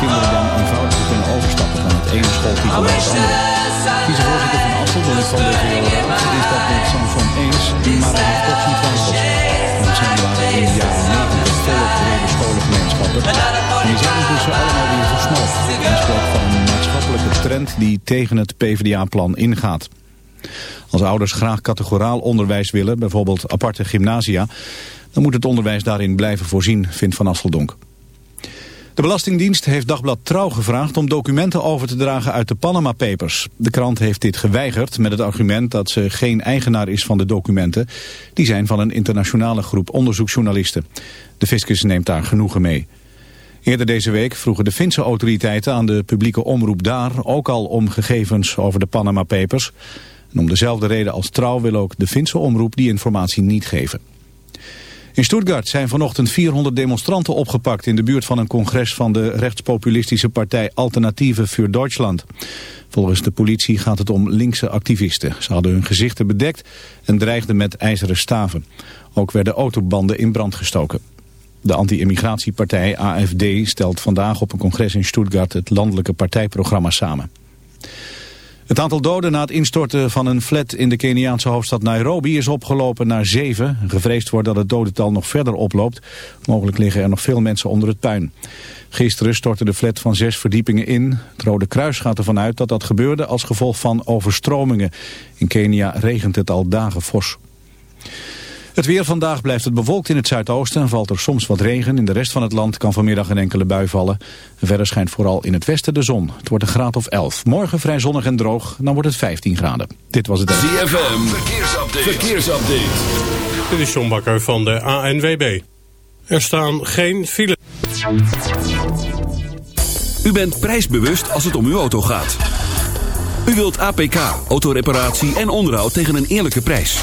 kinderen dan eenvoudig kunnen overstappen van het ene schooltype naar het andere. Vicevoorzitter van Assel, Donny van de VO is dat met Samson eens, maar hij heeft toch zijn twijfels. Want zijn waren in de jaren 90 veel opgereden scholengemeenschappen. En die zijn dus allemaal weer versneld. Hij spreekt van een maatschappelijke trend die tegen het PvdA-plan ingaat. Als ouders graag categoraal onderwijs willen, bijvoorbeeld aparte gymnasia... dan moet het onderwijs daarin blijven voorzien, vindt Van Asseldonk. De Belastingdienst heeft Dagblad Trouw gevraagd om documenten over te dragen uit de Panama Papers. De krant heeft dit geweigerd met het argument dat ze geen eigenaar is van de documenten. Die zijn van een internationale groep onderzoeksjournalisten. De fiscus neemt daar genoegen mee. Eerder deze week vroegen de Finse autoriteiten aan de publieke omroep daar ook al om gegevens over de Panama Papers. En om dezelfde reden als Trouw wil ook de Finse omroep die informatie niet geven. In Stuttgart zijn vanochtend 400 demonstranten opgepakt in de buurt van een congres van de rechtspopulistische partij Alternatieve für Deutschland. Volgens de politie gaat het om linkse activisten. Ze hadden hun gezichten bedekt en dreigden met ijzeren staven. Ook werden autobanden in brand gestoken. De anti-immigratiepartij AFD stelt vandaag op een congres in Stuttgart het landelijke partijprogramma samen. Het aantal doden na het instorten van een flat in de Keniaanse hoofdstad Nairobi is opgelopen naar zeven. Gevreesd wordt dat het dodental nog verder oploopt. Mogelijk liggen er nog veel mensen onder het puin. Gisteren stortte de flat van zes verdiepingen in. Het Rode Kruis gaat ervan uit dat dat gebeurde als gevolg van overstromingen. In Kenia regent het al dagen fors. Het weer vandaag blijft het bewolkt in het zuidoosten en valt er soms wat regen. In de rest van het land kan vanmiddag een enkele bui vallen. Verder schijnt vooral in het westen de zon. Het wordt een graad of 11. Morgen vrij zonnig en droog, dan wordt het 15 graden. Dit was het... ZFM, verkeersupdate. verkeersupdate. Dit is John Bakker van de ANWB. Er staan geen files. U bent prijsbewust als het om uw auto gaat. U wilt APK, autoreparatie en onderhoud tegen een eerlijke prijs.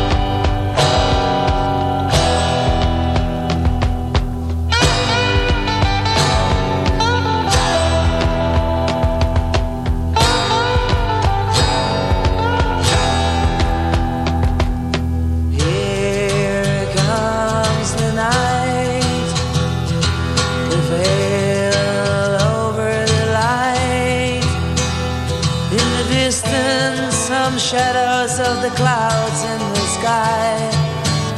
Distance, some shadows of the clouds in the sky.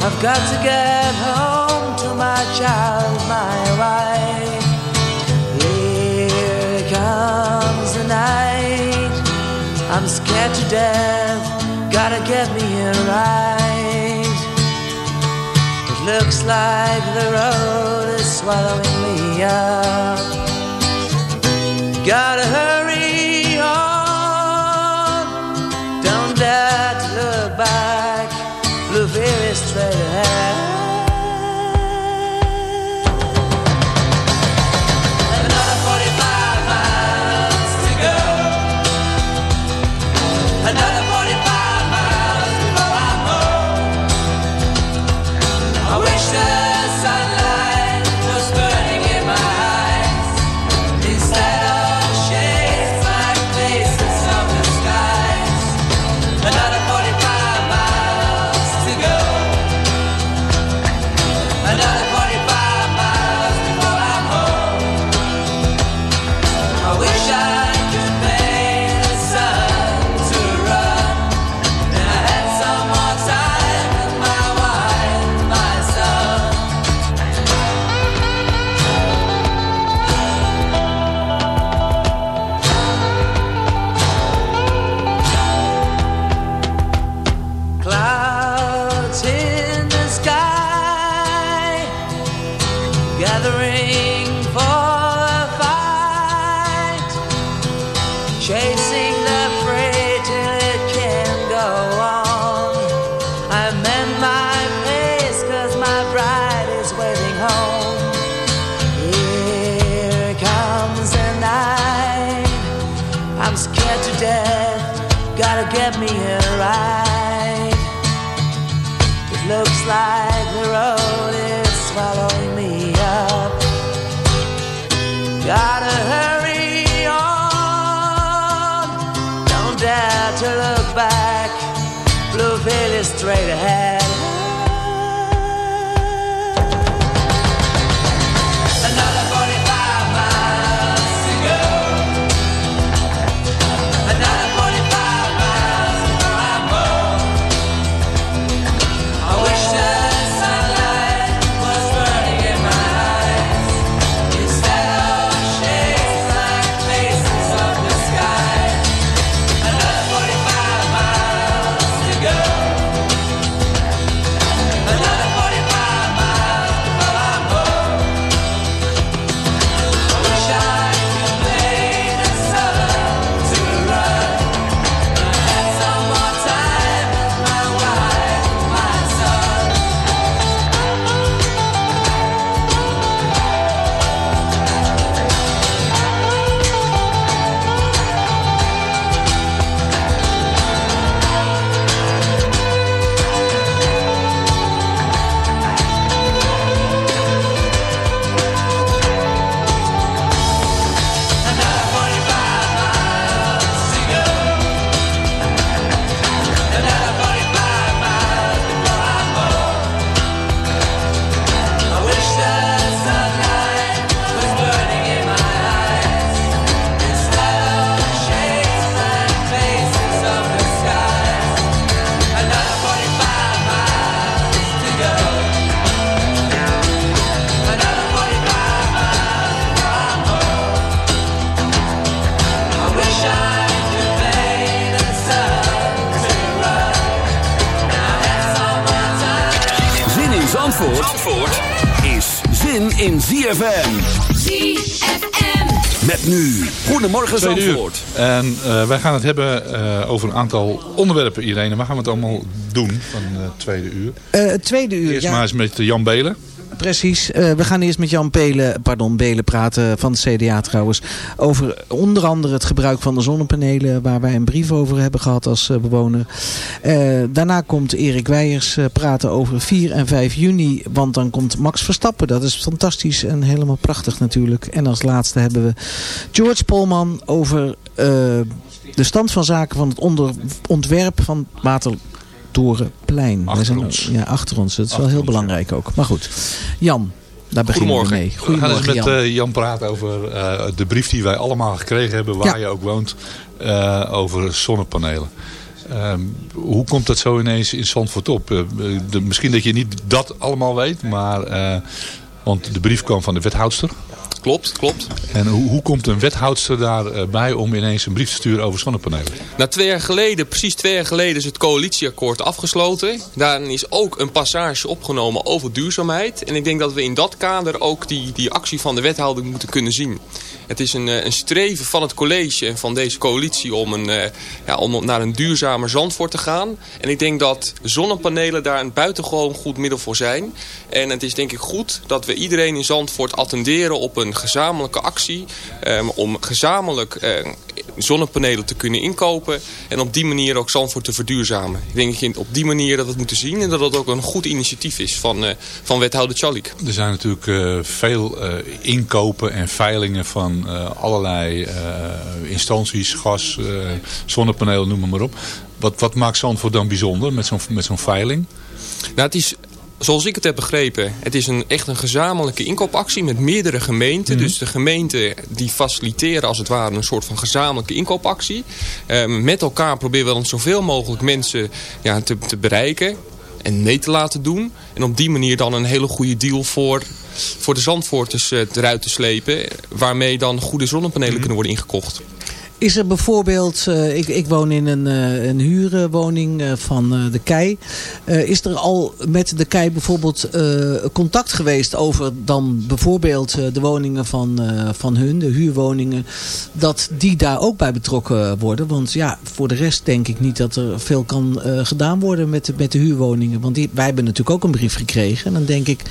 I've got to get home to my child, my wife. Here comes the night. I'm scared to death. Gotta get me here right. It looks like the road is swallowing me up. Gotta hurry better. ZFM. ZFM. Met nu. Goedemorgen Tweede uur. Zandvoort. En eh, wij gaan het hebben eh, over een aantal onderwerpen, Irene. Waar gaan we het allemaal doen van het tweede uur? Eh, het tweede uur, Eerst ja, maar eens met Jan Belen. Precies. Eh, we gaan eerst met Jan Belen, pardon, Belen praten van de CDA trouwens. Over onder andere het gebruik van de zonnepanelen waar wij een brief over hebben gehad als eh, bewoner. Eh, daarna komt Erik Weijers praten over 4 en 5 juni. Want dan komt Max Verstappen. Dat is fantastisch en helemaal prachtig natuurlijk. En als laatste hebben we George Polman over de stand van zaken van het onder, ontwerp van Watertorenplein. Wij Achter zijn- ons. Ja, achter ons. Dat is Achter wel heel ons, belangrijk ook. Maar goed, Jan, daar beginnen Goedemorgen. we mee. We gaan eens Goedemorgen met Jan. eh, Jan praten over eh, de brief die wij allemaal gekregen hebben, waar Ja. je ook woont, eh, over zonnepanelen. Ehm, hoe komt dat zo ineens in Zandvoort op? Eh, de, misschien dat je niet dat allemaal weet, maar... eh, want de brief kwam van de wethoudster. Klopt, klopt. En hoe, hoe komt een wethoudster daarbij om ineens een brief te sturen over zonnepanelen? Nou, twee jaar geleden, precies twee jaar geleden, is het coalitieakkoord afgesloten. Daarin is ook een passage opgenomen over duurzaamheid. En ik denk dat we in dat kader ook die, die actie van de wethouder moeten kunnen zien. Het is een, eh, een streven van het college en van deze coalitie om, een, eh, ja, om naar een duurzamer Zandvoort te gaan. En ik denk dat zonnepanelen daar een buitengewoon goed middel voor zijn. En het is denk ik goed dat we iedereen in Zandvoort attenderen op een gezamenlijke actie. eh, om gezamenlijk eh, zonnepanelen te kunnen inkopen. En op die manier ook Zandvoort te verduurzamen. Ik denk dat je op die manier dat we het moeten zien. En dat dat ook een goed initiatief is van, eh, van wethouder Chalik. Er zijn natuurlijk eh, veel eh, inkopen en veilingen van allerlei instanties, gas, zonnepanelen, noem maar, op. Wat, wat maakt Zandvoort dan bijzonder met zo'n met zo'n veiling? Nou, het is, zoals ik het heb begrepen, het is een, echt een gezamenlijke inkoopactie met meerdere gemeenten. Dus de gemeenten die faciliteren als het ware een soort van gezamenlijke inkoopactie. Ehm, met elkaar proberen we dan zoveel mogelijk mensen ja, te, te bereiken en mee te laten doen. En op die manier dan een hele goede deal voor, voor de Zandvoorters eh, eruit te slepen. Waarmee dan goede zonnepanelen kunnen worden ingekocht. Is er bijvoorbeeld, eh, ik, ik woon in een, eh, een huurwoning eh, van de KEI. Is er al met de KEI bijvoorbeeld contact geweest over dan bijvoorbeeld de woningen van, van hun, de huurwoningen. Dat die daar ook bij betrokken worden. Want ja, voor de rest denk ik niet dat er veel kan gedaan worden met de, met de huurwoningen. Want die, wij hebben natuurlijk ook een brief gekregen. En dan denk ik,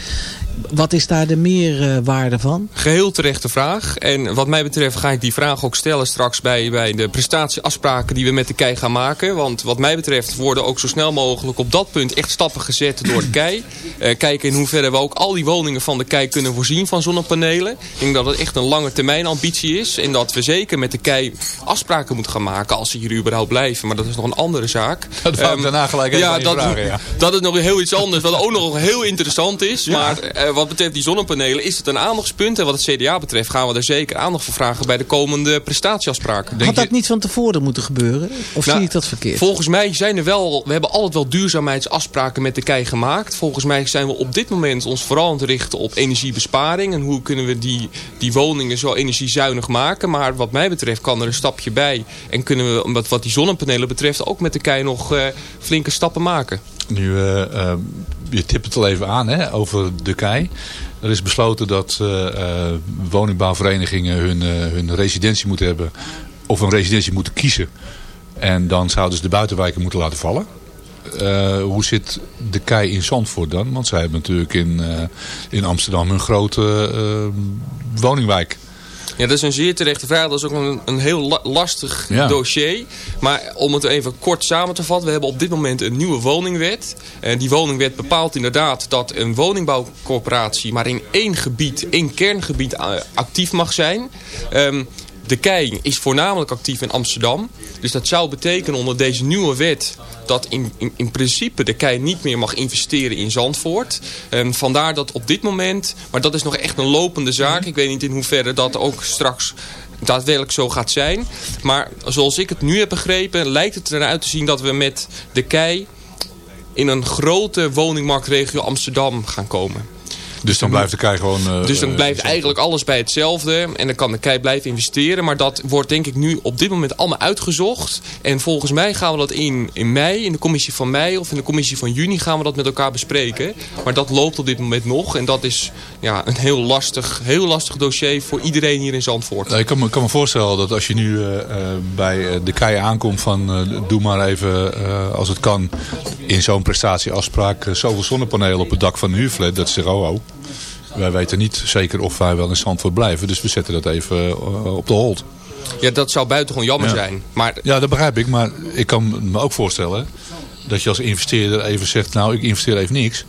wat is daar de meerwaarde van? Geheel terechte vraag. En wat mij betreft ga ik die vraag ook stellen straks bij bij, de prestatieafspraken die we met de KEI gaan maken. Want wat mij betreft worden ook zo snel mogelijk op dat punt echt stappen gezet door de KEI. Eh, kijken in hoeverre we ook al die woningen van de KEI kunnen voorzien van zonnepanelen. Ik denk dat het echt een lange termijn ambitie is. En dat we zeker met de KEI afspraken moeten gaan maken als ze hier überhaupt blijven. Maar dat is nog een andere zaak. Dat wou ik Ehm, daarna gelijk even aan je dat, vragen, ja. dat is nog heel iets anders. Wat ook nog heel interessant is. Maar eh, wat betreft die zonnepanelen is het een aandachtspunt. En wat het CDA betreft gaan we er zeker aandacht voor vragen bij de komende prestatieafspraken. Had dat niet van tevoren moeten gebeuren? Of Nou, zie ik dat verkeerd? Volgens mij zijn er wel, we hebben altijd wel duurzaamheidsafspraken met de KEI gemaakt. Volgens mij zijn we op dit moment ons vooral aan het richten op energiebesparing. En hoe kunnen we die, die woningen zo energiezuinig maken. Maar wat mij betreft kan er een stapje bij. En kunnen we, wat, wat die zonnepanelen betreft, ook met de KEI nog eh, flinke stappen maken. Nu, eh, eh, je tipt het al even aan hè, over de kei. Er is besloten dat eh, eh, woningbouwverenigingen hun, eh, hun residentie moeten hebben. Of een residentie moeten kiezen. En dan zouden ze de buitenwijken moeten laten vallen. Hoe zit de kei in Zandvoort dan? Want zij hebben natuurlijk in, in Amsterdam een grote woningwijk. Ja, dat is een zeer terechte vraag. Dat is ook een, een heel la- lastig Ja. dossier. Maar om het even kort samen te vatten. We hebben op dit moment een nieuwe woningwet. En die woningwet bepaalt inderdaad dat een woningbouwcorporatie... maar in één gebied, één kerngebied eh, actief mag zijn. Ehm, de KEI is voornamelijk actief in Amsterdam. Dus dat zou betekenen onder deze nieuwe wet... dat in, in, in principe de KEI niet meer mag investeren in Zandvoort. En vandaar dat op dit moment... maar dat is nog echt een lopende zaak. Ik weet niet in hoeverre dat ook straks daadwerkelijk zo gaat zijn. Maar zoals ik het nu heb begrepen... lijkt het eruit te zien dat we met de KEI... in een grote woningmarktregio Amsterdam gaan komen. Dus dan blijft de kei gewoon... eh, Dus dan eh, blijft eigenlijk alles bij hetzelfde. En dan kan de KEI blijven investeren. Maar dat wordt denk ik nu op dit moment allemaal uitgezocht. En volgens mij gaan we dat in, in mei, in de commissie van mei of in de commissie van juni gaan we dat met elkaar bespreken. Maar dat loopt op dit moment nog. En dat is ja, een heel lastig, heel lastig dossier voor iedereen hier in Zandvoort. Nou, ik kan me, kan me voorstellen dat als je nu eh, bij de kei aankomt van doe maar even als het kan in zo'n prestatieafspraak zoveel zonnepanelen op het dak van een huurflat. Dat is zeggen, oh, oh. Wij weten niet zeker of wij wel in Zandvoort blijven. Dus we zetten dat even eh, op de hold. Ja, dat zou buitengewoon jammer Ja. zijn. Maar Ja, dat begrijp ik. Maar ik kan me ook voorstellen dat je als investeerder even zegt, nou ik investeer even niks.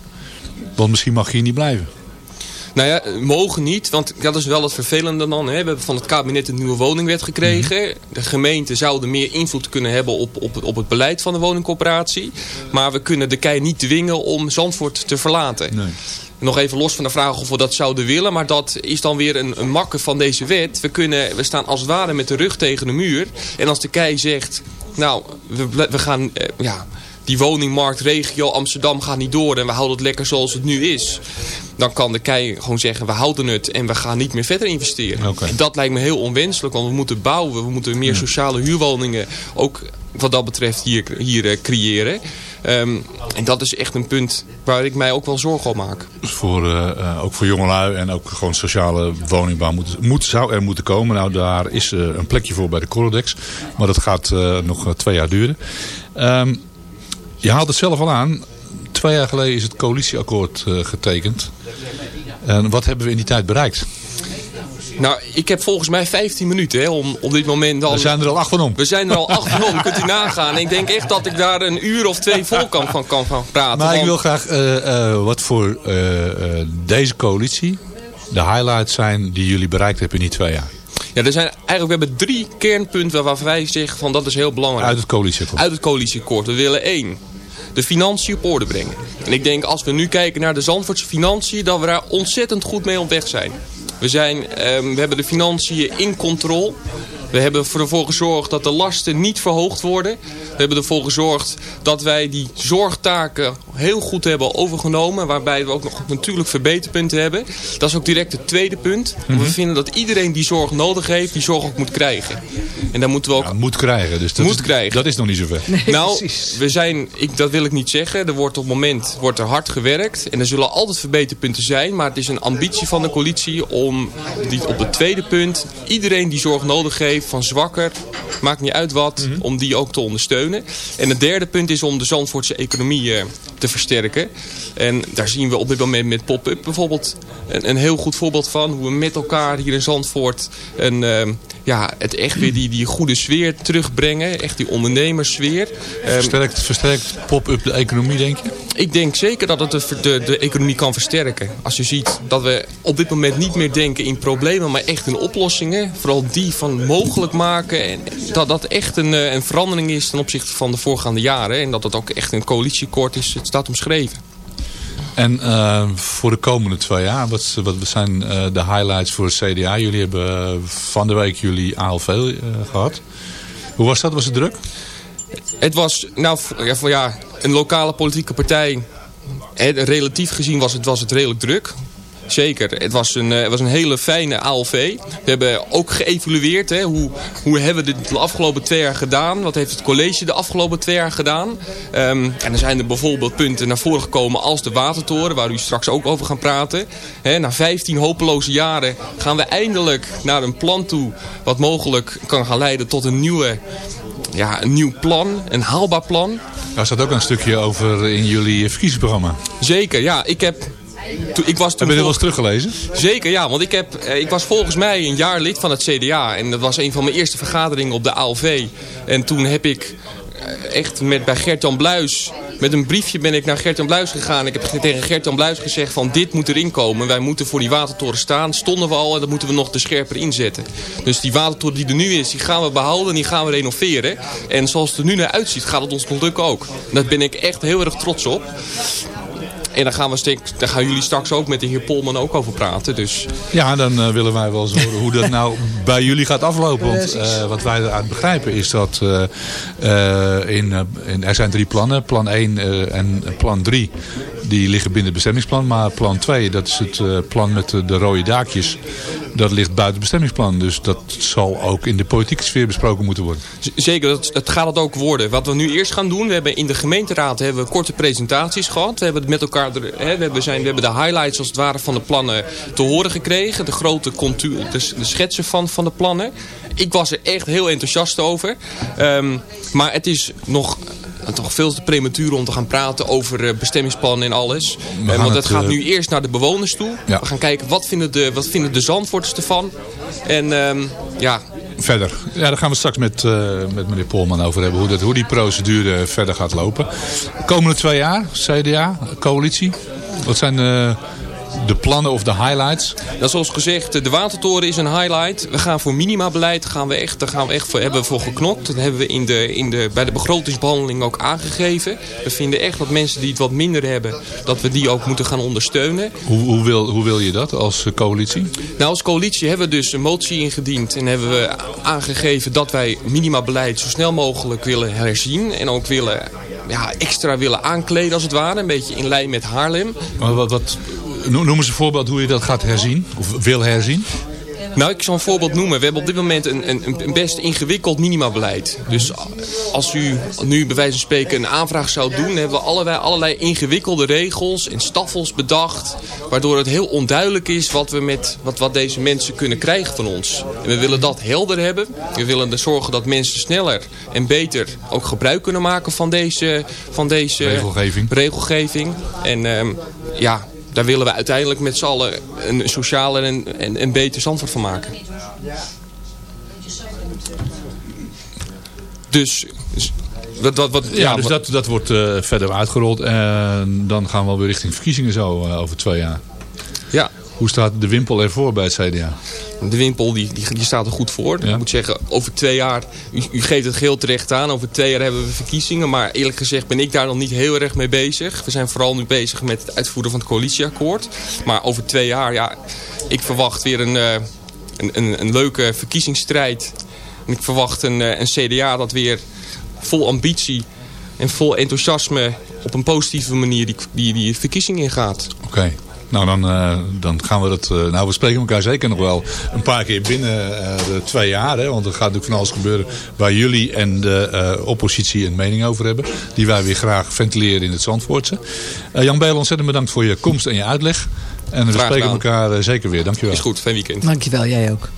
Want misschien mag je hier niet blijven. Nou ja, mogen niet, want dat is wel het vervelende dan. Hè. We hebben van het kabinet een nieuwe woningwet gekregen. De gemeenten zouden meer invloed kunnen hebben op, op, op het beleid van de woningcorporatie. Maar we kunnen de kei niet dwingen om Zandvoort te verlaten. Nee. Nog even los van de vraag of we dat zouden willen. Maar dat is dan weer een, een makke van deze wet. We, kunnen, we staan als het ware met de rug tegen de muur. En als de kei zegt, nou, we, gaan... eh, ja, die woningmarktregio Amsterdam gaat niet door en we houden het lekker zoals het nu is. Dan kan de KEI gewoon zeggen, we houden het en we gaan niet meer verder investeren. En dat lijkt me heel onwenselijk, want we moeten bouwen. We moeten meer sociale huurwoningen ook wat dat betreft hier, hier eh, creëren. Ehm, en dat is echt een punt waar ik mij ook wel zorgen om maak. Eh, eh, ook voor jongelui en ook gewoon sociale woningbouw moet, moet, zou er moeten komen. Nou, daar is eh, een plekje voor bij de Corodex. Maar dat gaat nog twee jaar duren. Ehm, je haalt het zelf al aan. Twee jaar geleden is het coalitieakkoord getekend. En wat hebben we in die tijd bereikt? Nou, ik heb volgens mij 15 minuten hè, om op dit moment dan... We zijn er al acht van om. We zijn er al acht van om, kunt u nagaan. En ik denk echt dat ik daar een uur of twee vol kan van, kan van praten. Maar ik wil graag eh, eh, wat voor eh, deze coalitie de highlights zijn die jullie bereikt hebben in die twee jaar. Ja, er zijn eigenlijk, we hebben drie kernpunten waarvan wij zeggen van dat is heel belangrijk. Uit het coalitieakkoord. Uit het coalitieakkoord. We willen één, de financiën op orde brengen. En ik denk als we nu kijken naar de Zandvoortse financiën, dat we daar ontzettend goed mee op weg zijn. We, zijn, ehm, we hebben de financiën in controle. We hebben ervoor gezorgd dat de lasten niet verhoogd worden. We hebben ervoor gezorgd dat wij die zorgtaken heel goed hebben overgenomen. Waarbij we ook nog natuurlijk verbeterpunten hebben. Dat is ook direct het tweede punt. Mhm. We vinden dat iedereen die zorg nodig heeft, die zorg ook moet krijgen. En dan moeten we ook Ja, moet krijgen. Dus dat Moet is, krijgen. Dat is nog niet zover. nou, precies. we zijn, ik, dat wil ik niet zeggen. Er wordt op het moment wordt er hard gewerkt. En er zullen altijd verbeterpunten zijn. Maar het is een ambitie van de coalitie om die, op het tweede punt... iedereen die zorg nodig heeft, van zwakker, maakt niet uit wat... Mhm. om die ook te ondersteunen. En het derde punt is om de Zandvoortse economie eh, te versterken. En daar zien we op dit moment met pop-up bijvoorbeeld... Een, een heel goed voorbeeld van hoe we met elkaar hier in Zandvoort... een, eh, ja, het echt weer die, die goede sfeer terugbrengen. Echt die ondernemerssfeer. Ehm, Versterkt, versterkt pop-up de economie, denk je? ik denk zeker dat het de, de, de economie kan versterken. Als je ziet dat we op dit moment niet meer denken in problemen, maar echt in oplossingen. Vooral die van mogelijk maken. En dat dat echt een, eh, een verandering is ten opzichte van de voorgaande jaren. En dat dat ook echt een coalitieakkoord is. Het staat omschreven. En eh, voor de komende twee jaar, wat, wat zijn eh, de highlights voor het CDA? Jullie hebben eh, van de week jullie ALV eh, gehad. Hoe was dat? Was het druk? Het was, nou, ja, voor, ja, een lokale politieke partij. Relatief gezien was het, was het redelijk druk. Zeker. Het was een, eh, het was een hele fijne ALV. We hebben ook geëvalueerd. Hè, hoe, hoe hebben we dit de afgelopen twee jaar gedaan? Wat heeft het college de afgelopen twee jaar gedaan? Ehm, en er zijn er bijvoorbeeld punten naar voren gekomen als de Watertoren. Waar u straks ook over gaan praten. Na 15 hopeloze jaren gaan we eindelijk naar een plan toe. Wat mogelijk kan gaan leiden tot een nieuwe ja, een nieuw plan, een haalbaar plan. Daar staat ook een stukje over in jullie verkiezingsprogramma. Zeker, ja. Ik heb... Toen, ik was toen Heb je dit wel eens teruggelezen? Zeker, ja. Want ik, heb, eh, ik was volgens mij een jaar lid van het CDA. En dat was een van mijn eerste vergaderingen op de ALV. En toen heb ik eh, echt met, bij Gert-Jan Bluis... Met een briefje ben ik naar Gert-Jan Bluis gegaan. Ik heb tegen Gert-Jan Bluis gezegd van dit moet erin komen. Wij moeten voor die watertoren staan. Stonden we al en dat moeten we nog te scherper inzetten. Dus die watertoren die er nu is, die gaan we behouden en die gaan we renoveren. En zoals het er nu naar uitziet, gaat het ons nog lukken ook. Daar ben ik echt heel erg trots op. En daar gaan, we stek- daar gaan jullie straks ook met de heer Polman ook over praten. Dus Ja, dan eh, willen wij wel eens horen hoe dat nou bij jullie gaat aflopen. Want eh, wat wij eruit begrijpen is dat eh, in, in, er zijn drie plannen. Plan 1 eh, en plan 3 die liggen binnen het bestemmingsplan. Maar plan 2, dat is het plan met de, de rode daakjes. Dat ligt buiten het bestemmingsplan. Dus dat zal ook in de politieke sfeer besproken moeten worden. Z- Zeker, dat, dat gaat het ook worden. Wat we nu eerst gaan doen, we hebben in de gemeenteraad hebben we korte presentaties gehad. We hebben het met elkaar, hè, we, hebben zijn, we hebben de highlights als het ware van de plannen te horen gekregen. De grote de, schetsen van, van de plannen. Ik was er echt heel enthousiast over. Ehm, maar het is nog... Toch veel te prematuur om te gaan praten over eh, bestemmingsplannen en alles. Eh, want het, dat gaat eh, nu eerst naar de bewoners toe. Ja. We gaan kijken wat vinden de, wat vinden de Zandvoorters ervan. En ehm, ja, Verder. Ja, daar gaan we straks met, eh, met meneer Polman over hebben. Hoe, dat, hoe die procedure verder gaat lopen. De komende twee jaar, CDA, coalitie. Wat zijn eh, de plannen of de highlights? Nou, zoals gezegd, de Watertoren is een highlight. We gaan voor minimabeleid, gaan we echt, daar gaan we echt voor, hebben we voor geknokt. Dat hebben we in de, in de, bij de begrotingsbehandeling ook aangegeven. We vinden echt dat mensen die het wat minder hebben, dat we die ook moeten gaan ondersteunen. Hoe, hoe, wil, hoe wil je dat als eh, coalitie? Nou, als coalitie hebben we dus een motie ingediend en hebben we aangegeven dat wij minimabeleid zo snel mogelijk willen herzien. En ook willen, ja, extra willen aankleden als het ware, een beetje in lijn met Haarlem. Wat, wat, wat, noem eens een voorbeeld hoe je dat gaat herzien. Of wil herzien. Nou, ik zal een voorbeeld noemen. We hebben op dit moment een, een, een best ingewikkeld minimabeleid. Dus als u nu bij wijze van spreken een aanvraag zou doen... hebben we allerlei, allerlei ingewikkelde regels en staffels bedacht... waardoor het heel onduidelijk is wat, we met, wat, wat deze mensen kunnen krijgen van ons. En we willen dat helder hebben. We willen er zorgen dat mensen sneller en beter ook gebruik kunnen maken van deze, van deze Regelgeving. regelgeving. En ehm, ja, daar willen we uiteindelijk met z'n allen een socialer en, en, en beter Zandvoort van maken. Dus, wat, wat, wat, Ja, dus dat, dat wordt eh, verder uitgerold. En dan gaan we alweer richting verkiezingen zo eh, over twee jaar. Hoe staat de wimpel ervoor bij het CDA? de wimpel die, die, die staat er goed voor. Ja. Ik moet zeggen, over twee jaar, u, u geeft het geheel terecht aan, over twee jaar hebben we verkiezingen. Maar eerlijk gezegd ben ik daar nog niet heel erg mee bezig. We zijn vooral nu bezig met het uitvoeren van het coalitieakkoord. Maar over twee jaar, ja, ik verwacht weer een, eh, een, een, een leuke verkiezingsstrijd. En ik verwacht een, eh, een CDA dat weer vol ambitie en vol enthousiasme op een positieve manier die, die, die verkiezing ingaat. Oké. Nou, dan, eh, dan gaan we dat... eh, nou, we spreken elkaar zeker nog wel een paar keer binnen eh, de twee jaar. Hè, want er gaat natuurlijk van alles gebeuren waar jullie en de eh, oppositie een mening over hebben. Die wij weer graag ventileren in het Zandvoortse. Eh, Jan Bijl, ontzettend bedankt voor je komst en je uitleg. En we Graag spreken gedaan. elkaar zeker weer. Dankjewel. Is goed, fijn weekend. Dankjewel, jij ook.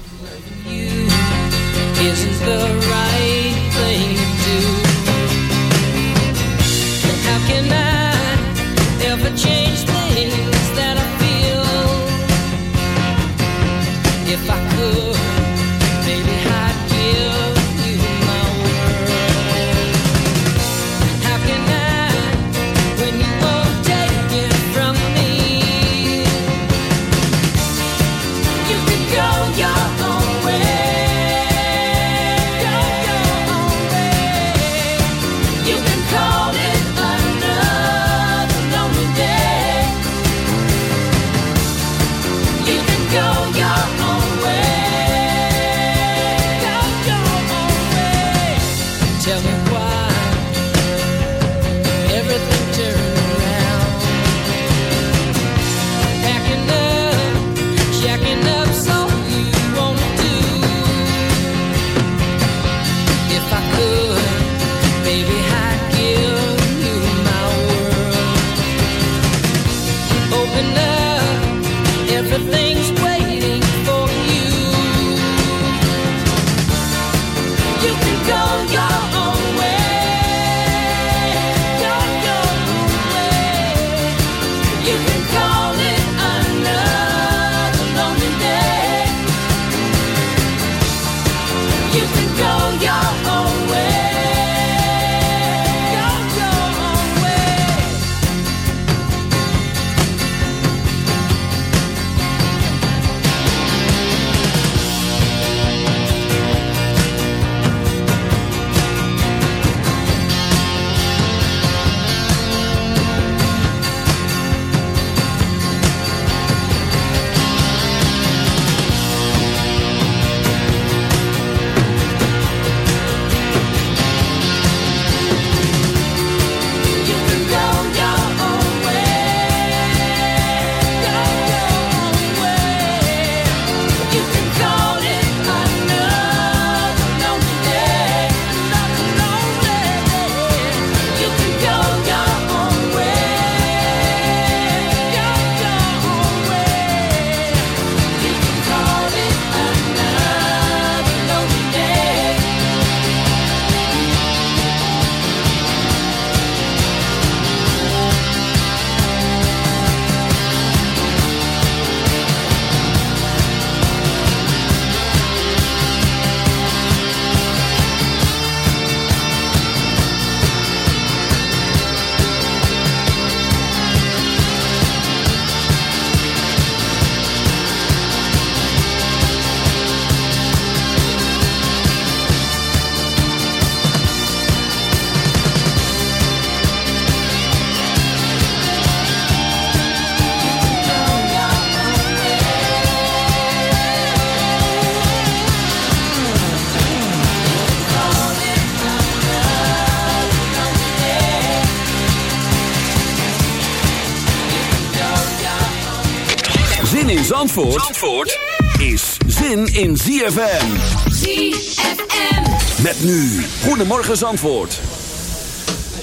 Zandvoort, is zin in ZFM. ZFM. Met nu, Goedemorgen Zandvoort.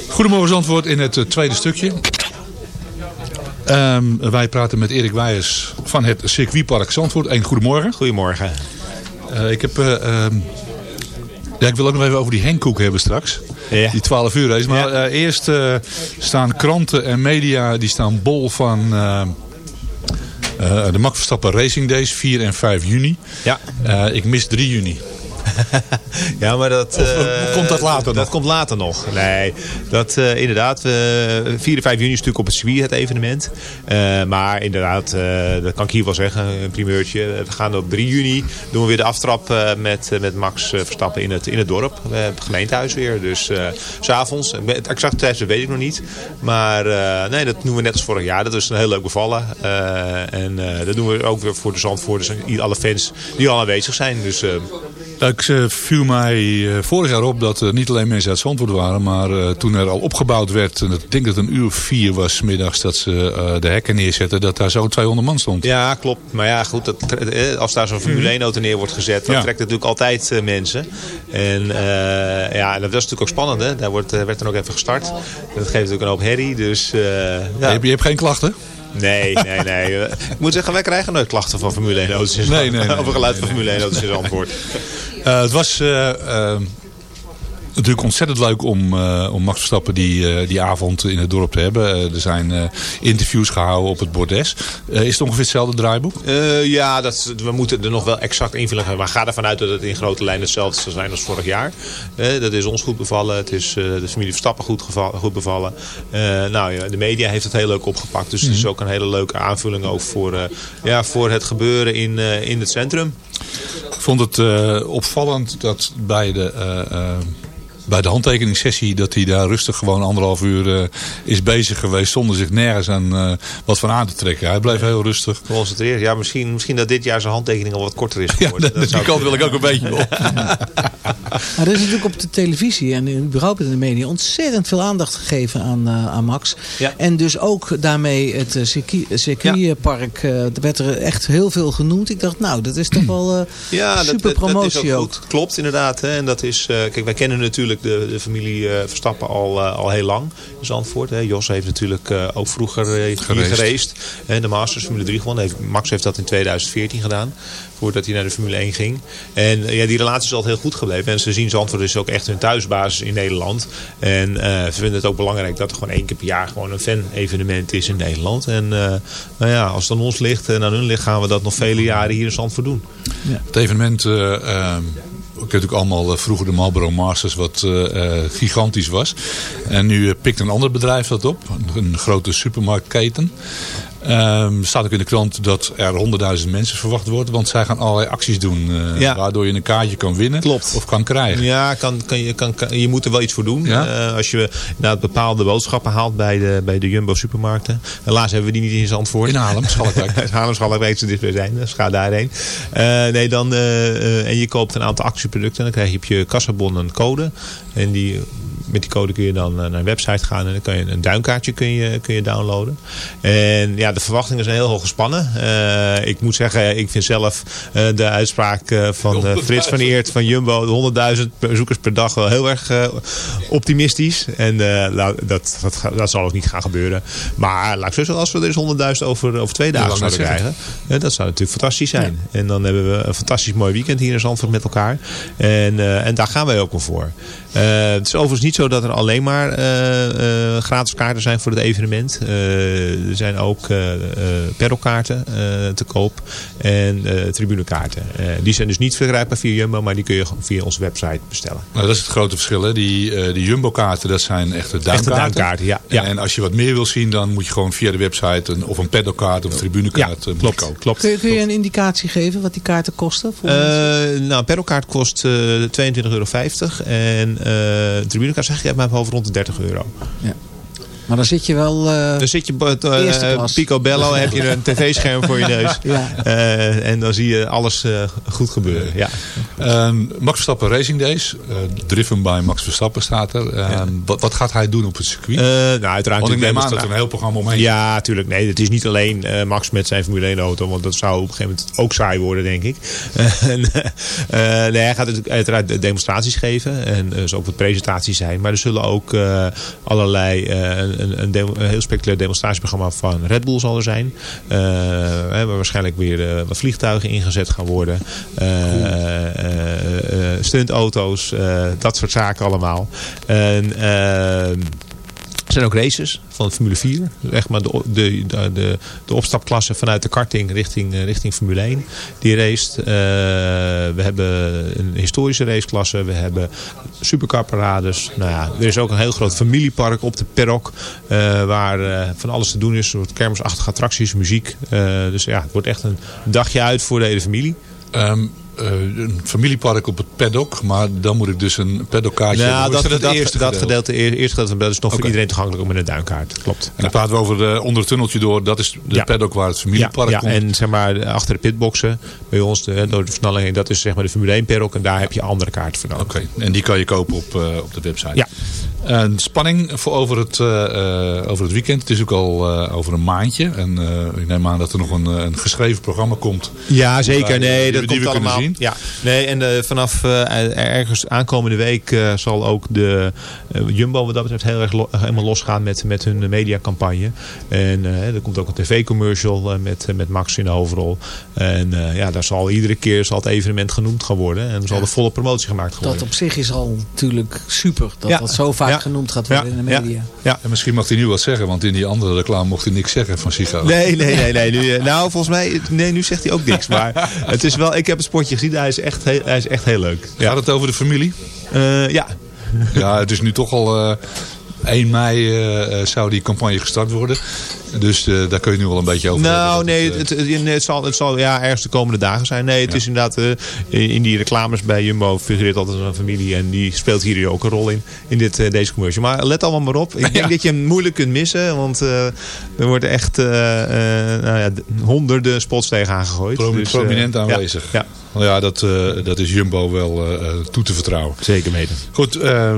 Goedemorgen Zandvoort in het eh, tweede stukje. Ehm, wij praten met Erik Wijers van het circuitpark Zandvoort. Een goedemorgen. Goedemorgen. Eh, ik heb... eh, ehm, ja, ik wil ook nog even over die Henkoek hebben straks. Ja. Die 12 uur race. Maar eh, eerst eh, staan kranten en media die staan bol van de Max Verstappen Racing Days 4 en 5 juni. Ja. Eh, ik mis 3 juni. Ja, maar dat... Of, eh, eh, komt dat later Dat nog? komt later nog. Nee, dat eh, inderdaad. eh 4 en 5 juni is natuurlijk op het circuit het evenement. Maar inderdaad, dat kan ik hier wel zeggen, een primeurtje. We gaan op 3 juni doen we weer de aftrap met, met Max Verstappen in het, in het dorp. We hebben het gemeentehuis weer. Dus s s'avonds, het exacte tijd weet ik nog niet. Maar nee, dat doen we net als vorig jaar. Dat is een heel leuk bevallen. En dat doen we ook weer voor de Zandvoorters en alle fans die al aanwezig zijn. Dus Ik eh, viel mij eh, vorig jaar op dat er niet alleen mensen uit Zandvoort waren. Maar eh, toen er al opgebouwd werd, en ik denk dat het een uur of vier was middags dat ze de hekken neerzetten. Dat daar zo 200 man stond. Ja, klopt. Maar ja, goed, dat, als daar zo'n Formule 1 auto neer wordt gezet, dan Ja. trekt het natuurlijk altijd mensen. En ja, dat was natuurlijk ook spannend. Hè? Daar wordt, werd dan ook even gestart. Dat geeft natuurlijk een hoop herrie. Dus, eh, ja. Je, hebt, je hebt geen klachten? Nee, nee, nee. Ik moet zeggen, wij krijgen nooit klachten van Formule 1 auto's. Nee, nee, nee, Over geluid van Formule 1 auto's in Zandvoort. Eh, het was eh, eh, natuurlijk ontzettend leuk om, eh, om Max Verstappen die, eh, die avond in het dorp te hebben. Eh, er zijn interviews gehouden op het bordes. Is het ongeveer hetzelfde draaiboek? Ja, dat, we moeten er nog wel exact invulling hebben. Maar ga ervan uit dat het in grote lijnen hetzelfde zal zijn als vorig jaar. Dat is ons goed bevallen. Het is de familie Verstappen goed, geval- goed bevallen. Nou ja, de media heeft het heel leuk opgepakt. Dus het is ook een hele leuke aanvulling ook voor, ja, voor het gebeuren in, in het centrum. Ik vond het opvallend dat bij de, bij de handtekeningssessie... dat hij daar rustig gewoon anderhalf uur eh, is bezig geweest... zonder zich nergens aan eh, wat van aan te trekken. Hij bleef heel rustig. Concentreer. Ja, misschien, misschien dat dit jaar zijn handtekening al wat korter is Ja, geworden. dat, die zou kant wil ik ook een beetje op. Maar er is natuurlijk op de televisie en überhaupt in de media ontzettend veel aandacht gegeven aan, eh, aan Max. Ja. En dus ook daarmee het circuit- circuitpark. eh, er werd er echt heel veel genoemd. Ik dacht, nou, dat is toch wel eh, Ja, dat, super dat, dat promotie is ook. Klopt, inderdaad. Hè. En dat is, eh, kijk, wij kennen natuurlijk de, de familie eh, Verstappen al, eh, al heel lang in Zandvoort. Hè. Jos heeft natuurlijk eh, ook vroeger hier. Hè, de Masters Formule 3 gewonnen. Heeft, Max heeft dat in 2014 gedaan. Voordat hij naar de Formule 1 ging. En ja, die relatie is altijd heel goed gebleven. En ze zien Zandvoort is ook echt hun thuisbasis in Nederland. En ze vinden het ook belangrijk dat er gewoon één keer per jaar gewoon een fan-evenement is in Nederland. En nou ja, als het aan ons ligt en aan hun ligt, gaan we dat nog vele jaren hier in Zandvoort doen. Het evenement... eh eh, ik heb natuurlijk allemaal eh, vroeger de Marlboro Masters wat eh, eh, gigantisch was. En nu pikt een ander bedrijf dat op. Een grote supermarktketen. Ehm staat ook in de krant dat er honderdduizend mensen verwacht worden. Want zij gaan allerlei acties doen. eh, Ja. Waardoor je een kaartje kan winnen. Klopt. Of kan krijgen. Ja, kan, kan, je, kan, kan- je moet er wel iets voor doen. Ja? Eh, als je nou, bepaalde boodschappen haalt bij de, bij de Jumbo supermarkten. Helaas hebben we die niet in Zandvoort. In Haarlem, Schalkwijk. Haarlem, Schalkwijk, zo dichtbij zijn. Dus ga daarheen. Eh, nee, dan, en je koopt een aantal actieproducten. Dan krijg je op je kassabon een code. En die, met die code kun je dan eh, naar een website gaan. En dan kan je een duinkaartje kun je, kun je downloaden. En ja, de verwachtingen zijn heel hoog gespannen. Eh, ik moet zeggen, ik vind zelf eh, de uitspraak van Frits van Eert van Jumbo, de 100.000 bezoekers per dag, wel heel erg optimistisch. En nou, dat, dat, dat zal ook niet gaan gebeuren. Maar laat ik zo als we er eens 100.000 over, over twee dagen zouden krijgen, dat zou natuurlijk fantastisch zijn. En dan hebben we een fantastisch mooi weekend hier in Zandvoort met elkaar. En, en daar gaan wij ook voor. Eh, het is overigens niet zo dat er alleen maar eh, eh, gratis kaarten zijn voor het evenement. Eh, er zijn ook eh eh perrokaarten eh, te koop en eh tribunekaarten. Eh, die zijn dus niet verkrijgbaar via Jumbo, maar die kun je via onze website bestellen. Nou, dat is het grote verschil. Hè? Die, eh, die Jumbo-kaarten, dat zijn echte duimkaarten. duimkaarten, ja. En, Ja. en als je wat meer wil zien, dan moet je gewoon via de website een, of een paddockkaart of een tribunekaart je klopt. kopen. klopt. Kun je, kun je een indicatie geven wat die kaarten kosten? Voor? Eh, nou, een perrokaart kost eh 22,50 euro. En tribunekaart zeg ik uit mijn hoofd rond de 30 euro. Ja. Maar dan zit je wel... eh, Dan zit je uh, uh, picobello, heb je een tv-scherm voor je neus. Ja. Eh, en dan zie je alles eh, goed gebeuren. Ja. Ehm, Max Verstappen Racing Days. eh, driven by Max Verstappen staat er. Ehm, wat, wat gaat hij doen op het circuit? Eh, nou, uiteraard Want ik neem aan dat er een heel programma omheen Ja, tuurlijk. Nee, het is niet alleen eh, Max met zijn Formule 1 auto. Want dat zou op een gegeven moment ook saai worden, denk ik. en, eh, nee, hij gaat natuurlijk uiteraard demonstraties geven. En er zal ook wat presentaties zijn. Maar er zullen ook eh, allerlei... een, een, heel spectaculair demonstratieprogramma van Red Bull zal er zijn. Hè, waar waarschijnlijk weer eh, wat vliegtuigen ingezet gaan worden. Eh, stuntauto's. dat soort zaken allemaal. En... er zijn ook races van Formule 4. Echt maar de, de, de, de, opstapklasse vanuit de karting richting, eh, richting Formule 1. Die raced. Eh, we hebben een historische raceklasse. We hebben supercarparades. Nou ja, er is ook een heel groot familiepark op de Perrock. eh, waar van alles te doen is. Soort kermisachtige attracties, muziek. Dus ja, het wordt echt een dagje uit voor de hele familie. Ehm, eh, een familiepark op het paddock. Maar dan moet ik dus een paddockkaartje Nou, hebben. Hoe dat, dat, het eerste dat gedeelte? gedeelte, eer- eerste gedeelte van dat is nog voor iedereen toegankelijk ook met een duinkaart. Klopt. En dan praten we over de, onder het tunneltje door. Dat is de Ja. paddock waar het familiepark ja, komt. ja, en zeg maar achter de pitboxen bij ons, de, door de versnelling heen, dat is zeg maar de Formule 1 perrock en daar heb je andere kaarten voor nodig. Oké, en die kan je kopen op, eh, op de website. Ja. En spanning voor over het, eh, eh, over het weekend. Het is ook al eh, over een maandje. En eh, ik neem aan dat er nog een, een geschreven programma komt. Ja, zeker. Nee, die dat we komt kunnen allemaal. zien. Ja. Nee, en eh, vanaf ergens aankomende week eh, zal ook de Jumbo wat dat betreft heel erg lo- helemaal losgaan met, met hun mediacampagne. En eh, er komt ook een tv-commercial met, met Max in de hoofdrol. En eh, ja, daar zal iedere keer zal het evenement genoemd gaan worden. En er zal Ja. de volle promotie gemaakt gaan dat worden. op zich is al natuurlijk super. Dat Ja. dat zo vaak Ja. genoemd gaat worden Ja. in de media. Ja. En misschien mag hij nu wat zeggen. Want in die andere reclame mocht hij niks zeggen van Sigo. Nee, nee, nee. nee. Nu, eh, nou, volgens mij, nee, nu zegt hij ook niks. Maar het is wel, ik heb het spotje gezien. Hij is echt heel, hij is echt heel leuk. Ja. Gaat het over de familie? Eh, ja. Ja, het is nu toch al eh 1 mei eh, eh, zou die campagne gestart worden. Dus eh, daar kun je nu wel een beetje over Nou, nee, het, het, nee, het zal, het zal ja, ergens de komende dagen zijn. Nee, het is inderdaad, in die reclames bij Jumbo figureert altijd een familie. En die speelt hier ook een rol in, in dit, deze commercial. Maar let allemaal maar op. Ik denk dat je hem moeilijk kunt missen. Want er worden echt nou ja, honderden spots tegen aangegooid. Dus, prominent aanwezig. Ja, ja, dat, dat is Jumbo wel toe te vertrouwen. zeker weten. Goed, eh,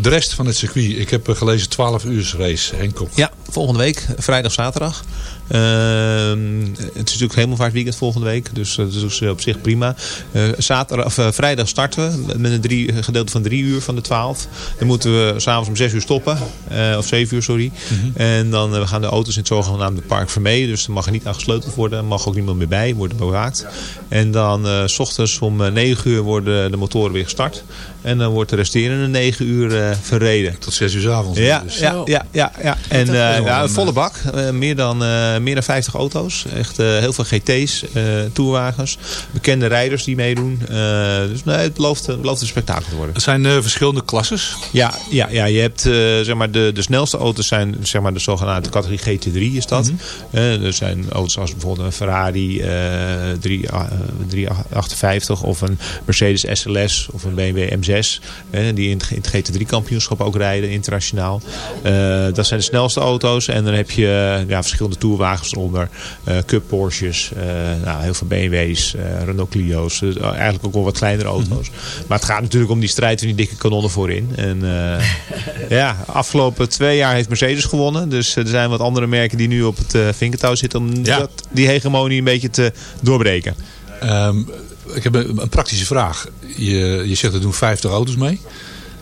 de rest van het circuit. Ik heb eh, gelezen 12 uur race. Henk Kok. Ja, volgende week, vrijdag, zaterdag. Ehm, het is natuurlijk hemelvaartweekend volgende week. Dus dat is dus op zich prima. Eh, zaterdag, of, eh, vrijdag starten we met een drie, gedeelte van drie uur van de twaalf. Dan moeten we s'avonds om zes uur stoppen. Eh, of zeven uur, sorry. En dan eh, we gaan de auto's in het zogenaamde park vermeden. Dus er mag er niet aan gesleuteld worden. Er mag ook niemand meer bij. Wordt bewaakt. En dan eh, s ochtends om eh, negen uur worden de motoren weer gestart. En dan wordt de resterende negen uur eh, verreden. Tot zes uur s avonds. Ja, dus. ja, ja, ja, ja, En uh, ja, volle bak. Eh, meer, dan, meer dan 50 auto's. Echt heel veel GT's, tourwagens. Bekende rijders die meedoen. dus nee, het belooft, belooft een spektakel te worden. Het zijn verschillende klasses? Ja, ja, ja je hebt zeg maar de, de snelste auto's zijn zeg maar de zogenaamde categorie GT3 is dat. Mhm. Er zijn auto's als bijvoorbeeld een Ferrari 3, 358 of een Mercedes SLS of een BMW M die in het GT3-kampioenschap ook rijden, internationaal. Eh, dat zijn de snelste auto's. En dan heb je eh, ja, verschillende tourwagens onder. Eh, Cup Porsches, nou, heel veel BMW's, Renault Clio's. Eigenlijk ook wel wat kleinere mhm. auto's. Maar het gaat natuurlijk om die strijd en die dikke kanonnen voorin. En ja, afgelopen twee jaar heeft Mercedes gewonnen. Dus er zijn wat andere merken die nu op het vinkertouw zitten om dat, die hegemonie een beetje te doorbreken. Ehm, ik heb een, een praktische vraag. Je, je zegt er doen 50 auto's mee.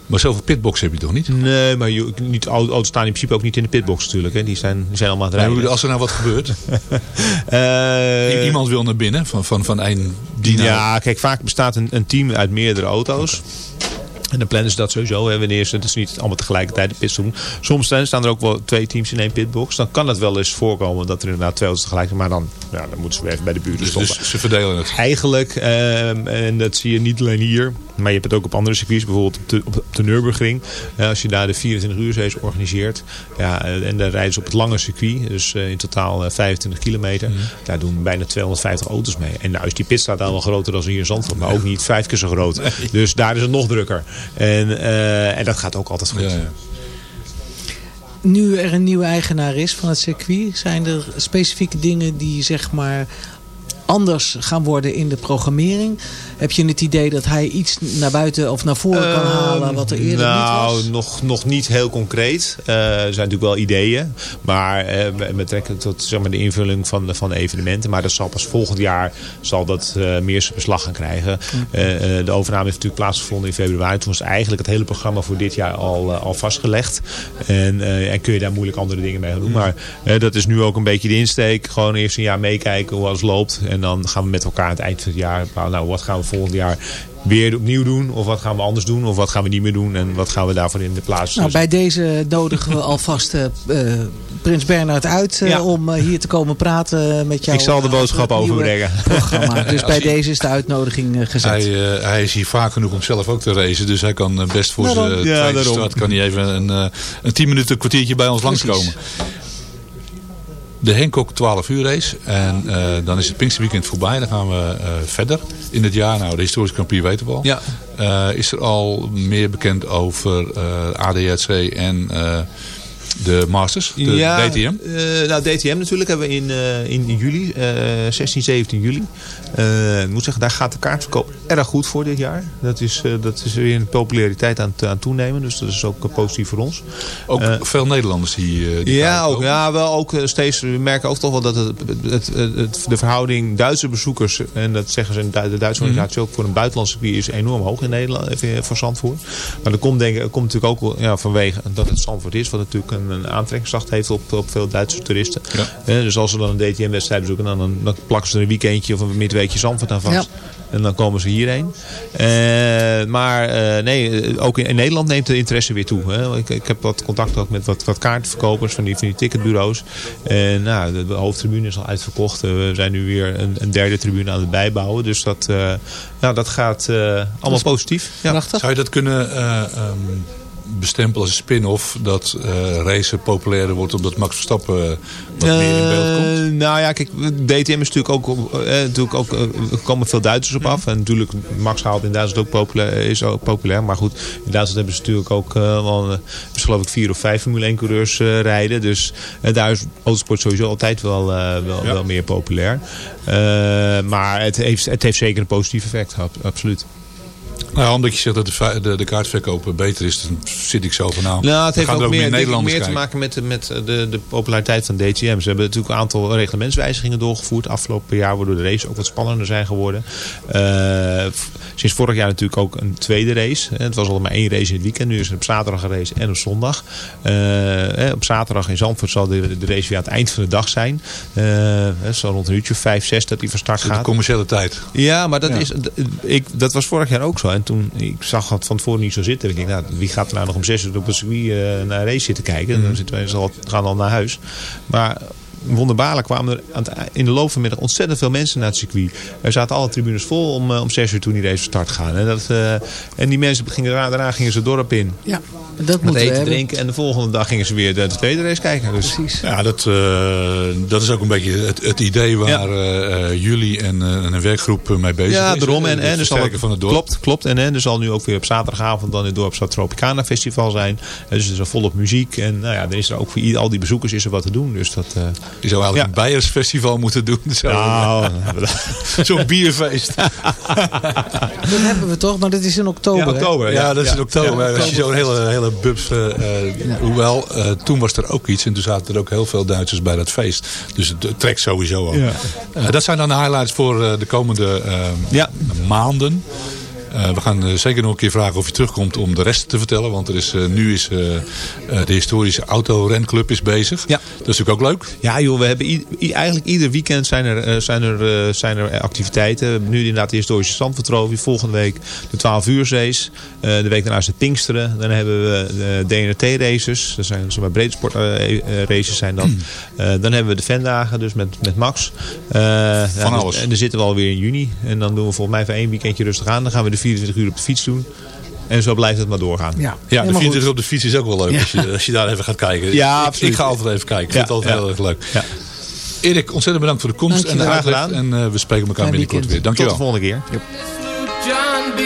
Maar zoveel pitbox heb je toch niet? Nee, maar je, niet, auto's staan in principe ook niet in de pitbox natuurlijk. Hè. Die, zijn, die zijn allemaal aan het Nee, rijden. als er nou wat gebeurt. Eh, Iemand wil naar binnen van, van, van één dienaar. Ja, kijk, vaak bestaat een, een team uit meerdere auto's. En dan plannen ze dat sowieso. Hè, wanneer ze dus niet allemaal tegelijkertijd de pits doen. Soms staan er ook wel twee teams in één pitbox. Dan kan het wel eens voorkomen dat er inderdaad twee auto's tegelijk zijn. Maar dan, ja, dan moeten ze weer even bij de buurt Dus, stoppen. dus ze verdelen het. Eigenlijk, ehm, en dat zie je niet alleen hier, maar je hebt het ook op andere circuits, bijvoorbeeld op de, op de Nürburgring. Eh, als je daar de 24 uur race organiseert, ja, eh, en dan rijden ze op het lange circuit, dus eh, in totaal eh, 25 kilometer. Daar doen bijna 250 auto's mee. En nou is die pitstraat dan wel groter dan hier in Zandvoort, maar ook niet vijf keer zo groot. Dus daar is het nog drukker. En, eh, en dat gaat ook altijd goed. Ja, ja. Nu er een nieuwe eigenaar is van het circuit, zijn er specifieke dingen die zeg maar anders gaan worden in de programmering? Heb je het idee dat hij iets naar buiten of naar voren kan halen wat er eerder nou, niet was? Nog, nog niet heel concreet. Eh, er zijn natuurlijk wel ideeën. Maar eh, met betrekking tot zeg maar, de invulling van, van evenementen. Maar dat zal pas volgend jaar zal dat eh, meer zijn beslag gaan krijgen. Eh, eh, de overname heeft natuurlijk plaatsgevonden in februari. Toen was eigenlijk het hele programma voor dit jaar al, eh, al vastgelegd. En, eh, en kun je daar moeilijk andere dingen mee gaan doen. Maar eh, dat is nu ook een beetje de insteek. Gewoon eerst een jaar meekijken hoe alles loopt. En dan gaan we met elkaar aan het eind van het jaar bepalen. Nou, wat gaan we volgend jaar weer opnieuw doen? Of wat gaan we anders doen? Of wat gaan we niet meer doen? En wat gaan we daarvoor in de plaats Nou, Dus- bij deze nodigen we alvast eh, eh, Prins Bernhard uit eh, Ja. om hier te komen praten met jou. Ik zal de boodschap overbrengen. Programma. Dus bij hij- deze is de uitnodiging gezet. Hij, eh, hij is hier vaak genoeg om zelf ook te racen. Dus hij kan best voor zijn Ja, start kan hij even een, eh, een 10 minuten kwartiertje bij ons Precies. langskomen. De Henkok 12 uur race. En eh, dan is het Pinksterweekend voorbij. Dan gaan we eh, verder in het jaar. Nou, de historische kampioen weten we al. Ja. Eh, is er al meer bekend over ADRC en de Masters? De ja, DTM? eh, nou, DTM natuurlijk hebben we in, eh, in juli, eh 16, 17 juli. Eh, ik moet zeggen, daar gaat de kaartverkoop erg goed voor dit jaar. Dat is, eh, dat is weer een populariteit aan, het- aan toenemen. Dus dat is ook eh, positief voor ons. Ook Eh, veel Nederlanders die, eh, die Ja, ook, ja, wel ook eh, steeds. We merken ook toch wel dat het, het, de verhouding Duitse bezoekers, en dat zeggen ze in de Duitse organisatie ook, voor een buitenlandse circuit is enorm hoog in Nederland, eh, voor Zandvoort. Maar dat komt, denk ik, komt natuurlijk ook ja, vanwege dat het Zandvoort is, wat natuurlijk een, een aantrekkingskracht heeft op, op veel Duitse toeristen. Ja. Dus als ze dan een DTM-wedstrijd bezoeken, dan, dan, dan plakken ze er een weekendje of een midweekje Zandvoort aan vast. Ja. En dan komen ze hierheen. Eh, maar eh, nee, eh, ook in, in Nederland neemt de interesse weer toe. Hè. Ik, ik heb wat contact ook met wat, wat kaartverkopers van die, van die ticketbureaus. En nou, de, de hoofdtribune is al uitverkocht. We zijn nu weer een, een derde tribune aan het bijbouwen. Dus dat, eh, nou, dat gaat eh, allemaal positief. Ja. Prachtig. Zou je dat kunnen eh, bestempelen als een spin-off dat eh racen populairder wordt omdat Max Verstappen eh, wat meer in beeld komt? Eh, nou ja, kijk, DTM is natuurlijk ook, eh, natuurlijk ook er komen veel Duitsers op af. En natuurlijk, Max haalt in Duitsland ook populair, is ook populair. Maar goed, in Duitsland hebben ze natuurlijk ook wel, dus geloof ik vier of vijf Formule 1 coureurs rijden. Dus daar is autosport sowieso altijd wel, wel, Ja. wel meer populair. Maar het heeft, het heeft zeker een positief effect, ab- absoluut. Nou, omdat je zegt dat de, de, de kaartverkoop beter is, dan zit ik zo van nou, Nou, het heeft ook meer, meer te maken met, de- met de, de populariteit van DTM. Ze hebben natuurlijk een aantal reglementswijzigingen doorgevoerd afgelopen jaar, waardoor de race ook wat spannender zijn geworden. Eh, sinds vorig jaar natuurlijk ook een tweede race. Het was al maar één race in het weekend. Nu is er op zaterdag een race en op zondag. Eh, hè, op zaterdag in Zandvoort zal de, de race weer aan het eind van de dag zijn. Eh, het zal rond een uurtje of vijf, zes dat die van start Dat is de gaat. commerciële tijd. Ja, maar dat, Ja. Is, ik, dat was vorig jaar ook zo. En toen, ik zag het van tevoren niet zo zitten. Ik denk, nou, wie gaat er nou nog om zes uur op een circuit eh, naar een race zitten kijken? Dan zitten wij al, gaan al naar huis. Maar wonderbaarlijk kwamen er aan het, ei- in de loop van de middag ontzettend veel mensen naar het circuit. Er zaten alle tribunes vol om, eh, om zes uur toen die race start gaan. En, dat, eh, en die mensen gingen daarna, daarna gingen ze het dorp in. Ja, dat Met moeten we eten, drinken. En de volgende dag gingen ze weer de, de tweede race kijken. Dus, Precies. Ja, dat, eh, dat is ook een beetje het, het idee waar eh, eh, jullie en eh, een werkgroep mee bezig Ja, is. daarom. En, en er zal versterken ook- van het dorp. Klopt, klopt. En hè, er zal nu ook weer op zaterdagavond dan in het dorp Tropicana Festival zijn. En dus er is volop muziek. En nou ja, dan is er ook voor al die bezoekers is er wat te doen. Dus dat... Je zou eigenlijk Ja. een Beiersfestival moeten doen. Zo, nou, Zo'n bierfeest. Dat hebben we toch, maar dat is in oktober. ja, oktober. Ja, dat is in oktober. Als je zo'n hele, hele bubs... eh, eh, Hoewel, eh, toen was er ook iets. En toen zaten er ook heel veel Duitsers bij dat feest. Dus het, trekt sowieso. Eh, dat zijn dan de highlights voor eh, de komende Ja. maanden. Eh, we gaan eh, zeker nog een keer vragen of je terugkomt om de rest te vertellen. Want er is, eh, nu is de historische autorenclub is bezig. Ja. Dat is natuurlijk ook leuk. Ja joh, we hebben eigenlijk ieder weekend zijn er, zijn er, zijn er activiteiten. We hebben nu inderdaad de historische Zandvoortrovie. Volgende week de 12 uur race. De week daarna is het Pinksteren. Dan hebben we de DNRT races. Dat zijn zeg maar, breedsport eh, races zijn dat. Eh, dan hebben we de Vendagen dus met, met Max. Eh, ja, dus- alles. En dan zitten we alweer in juni. En dan doen we volgens mij voor één weekendje rustig aan. Dan gaan we de 24 uur op de fiets doen. En zo blijft het maar doorgaan. Ja, Ja, de helemaal goed. 24 op de fiets is ook wel leuk. Als, je, als je daar even gaat kijken. Ja, ik, absoluut. ik ga altijd even kijken. Ik Ja, vind het altijd ja. heel erg leuk. Ja. Erik, ontzettend bedankt voor de komst en de Dankjewel. uitleg. Graag gedaan. En eh, we spreken elkaar binnenkort weer. Tot de Dankjewel. volgende keer. John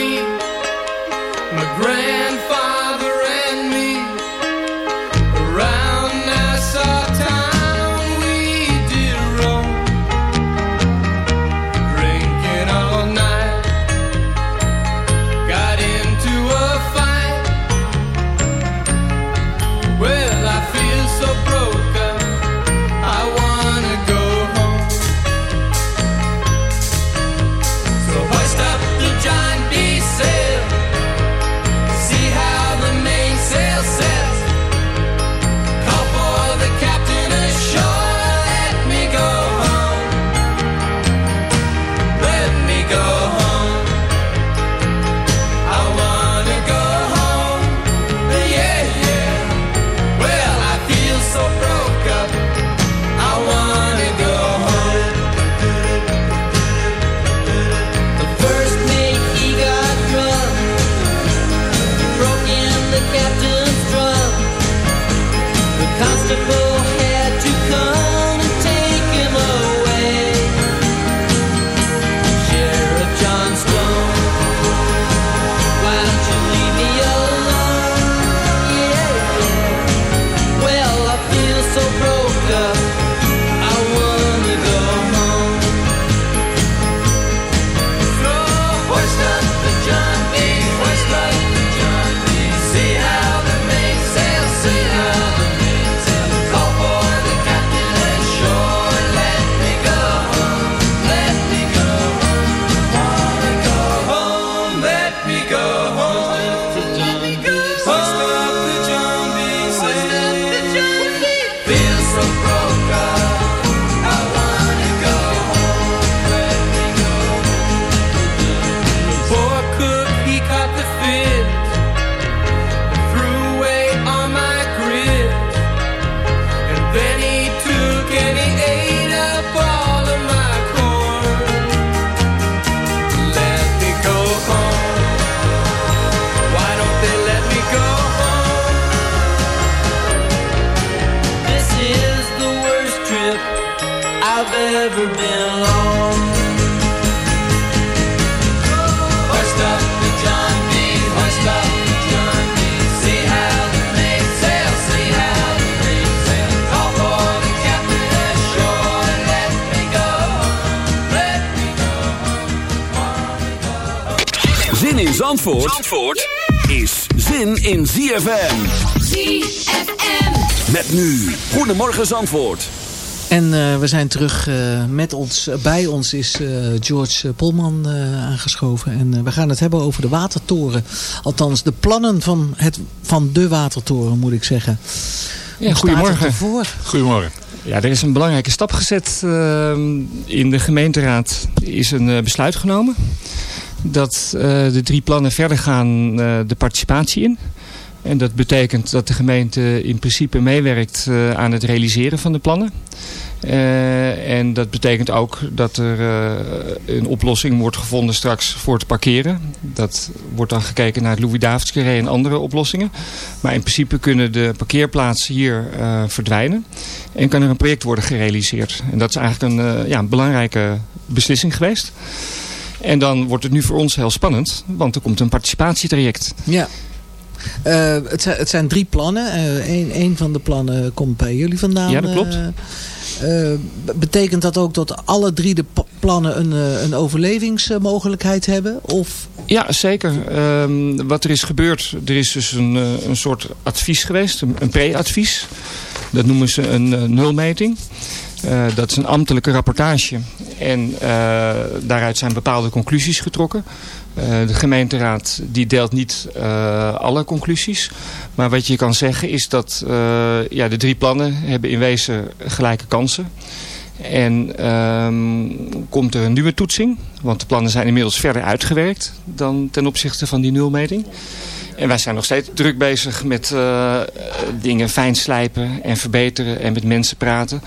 ZFM. ZFM. Met nu, Goedemorgen Zandvoort. En eh, we zijn terug eh, met ons. bij ons is eh, George Polman aangeschoven. En we gaan het hebben over de watertoren. Althans, de plannen van, het, van de watertoren, moet ik zeggen. Ja, goedemorgen. Goedemorgen. Ja, er is een belangrijke stap gezet. uh, in de gemeenteraad is een uh, besluit genomen. Dat uh, de drie plannen verder gaan de participatie in. En dat betekent dat de gemeente in principe meewerkt uh, aan het realiseren van de plannen. Uh, en dat betekent ook dat er uh, een oplossing wordt gevonden straks voor het parkeren. Dat wordt dan gekeken naar het Louis Davids en andere oplossingen. Maar in principe kunnen de parkeerplaatsen hier verdwijnen. En kan er een project worden gerealiseerd. En dat is eigenlijk een, ja, een belangrijke beslissing geweest. En dan wordt het nu voor ons heel spannend. Want er komt een participatietraject. Ja. Uh, het, zijn, het, zijn, drie plannen. Eén uh, van de plannen komt bij jullie vandaan. Ja, dat klopt. Uh, betekent dat ook dat alle drie de plannen een, een overlevingsmogelijkheid hebben? Of? Ja, zeker. Um, wat er is gebeurd, er is dus een, een soort advies geweest, een, een pre-advies. Dat noemen ze een nulmeting. Dat is een ambtelijke rapportage. En daaruit zijn bepaalde conclusies getrokken. Uh, de gemeenteraad die deelt niet alle conclusies. Maar wat je kan zeggen is dat ja, de drie plannen hebben in wezen gelijke kansen. En um, komt er een nieuwe toetsing. Want de plannen zijn inmiddels verder uitgewerkt dan ten opzichte van die nulmeting. En wij zijn nog steeds druk bezig met dingen fijn slijpen en verbeteren en met mensen praten.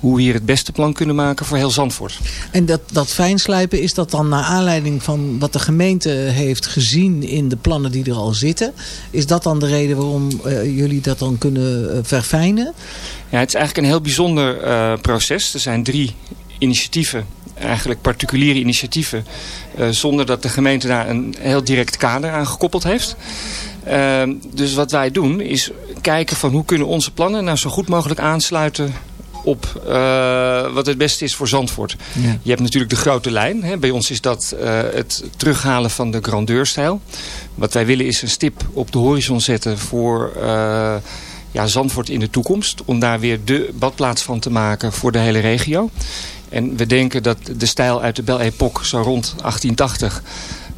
Hoe we hier het beste plan kunnen maken voor heel Zandvoort. En dat, dat fijnslijpen, is dat dan naar aanleiding van wat de gemeente heeft gezien in de plannen die er al zitten? Is dat dan de reden waarom uh, jullie dat dan kunnen uh, verfijnen? Ja, het is eigenlijk een heel bijzonder uh, proces. Er zijn drie initiatieven eigenlijk particuliere initiatieven... Uh, zonder dat de gemeente daar een heel direct kader aan gekoppeld heeft. Uh, dus wat wij doen is kijken van hoe kunnen onze plannen nou zo goed mogelijk aansluiten op uh, wat het beste is voor Zandvoort. Ja. Je hebt natuurlijk de grote lijn. Hè. Bij ons is dat uh, het terughalen van de grandeurstijl. Wat wij willen is een stip op de horizon zetten voor uh, ja, Zandvoort in de toekomst. Om daar weer de badplaats van te maken voor de hele regio. En we denken dat de stijl uit de Belle Époque, zo rond 1880...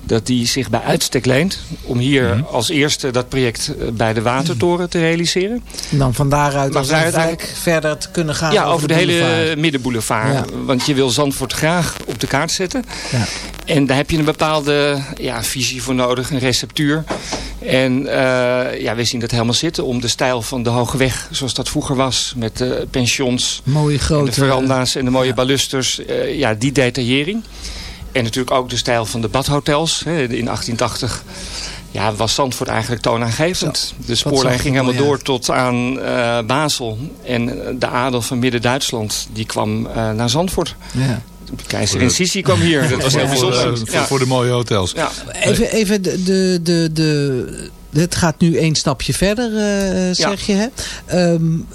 dat die zich bij uitstek leent om hier mm -hmm. als eerste dat project bij de Watertoren te realiseren. En dan van daaruit als eigenlijk verder te kunnen gaan ja, over, over de, de hele middenboulevard. Ja. Want je wil Zandvoort graag op de kaart zetten. Ja. En daar heb je een bepaalde ja, visie voor nodig, een receptuur. En uh, ja, we zien dat helemaal zitten om de stijl van de Hoge Weg, zoals dat vroeger was, met de pensions, mooie grote, de veranda's en de mooie balusters, uh, ja, die detaillering. En natuurlijk ook de stijl van de badhotels. Hè, in 1880 ja, was Zandvoort eigenlijk toonaangevend. De spoorlijn ging helemaal ja. door tot aan uh, Basel. En de adel van Midden-Duitsland, die kwam naar Zandvoort. Ja. Keizerin Sisi kwam hier. Dat was heel bijzonder. Voor, ja. voor de mooie hotels. Ja. Even, even de, de, de, de, het gaat nu één stapje verder, uh, zeg je. Hè? Um,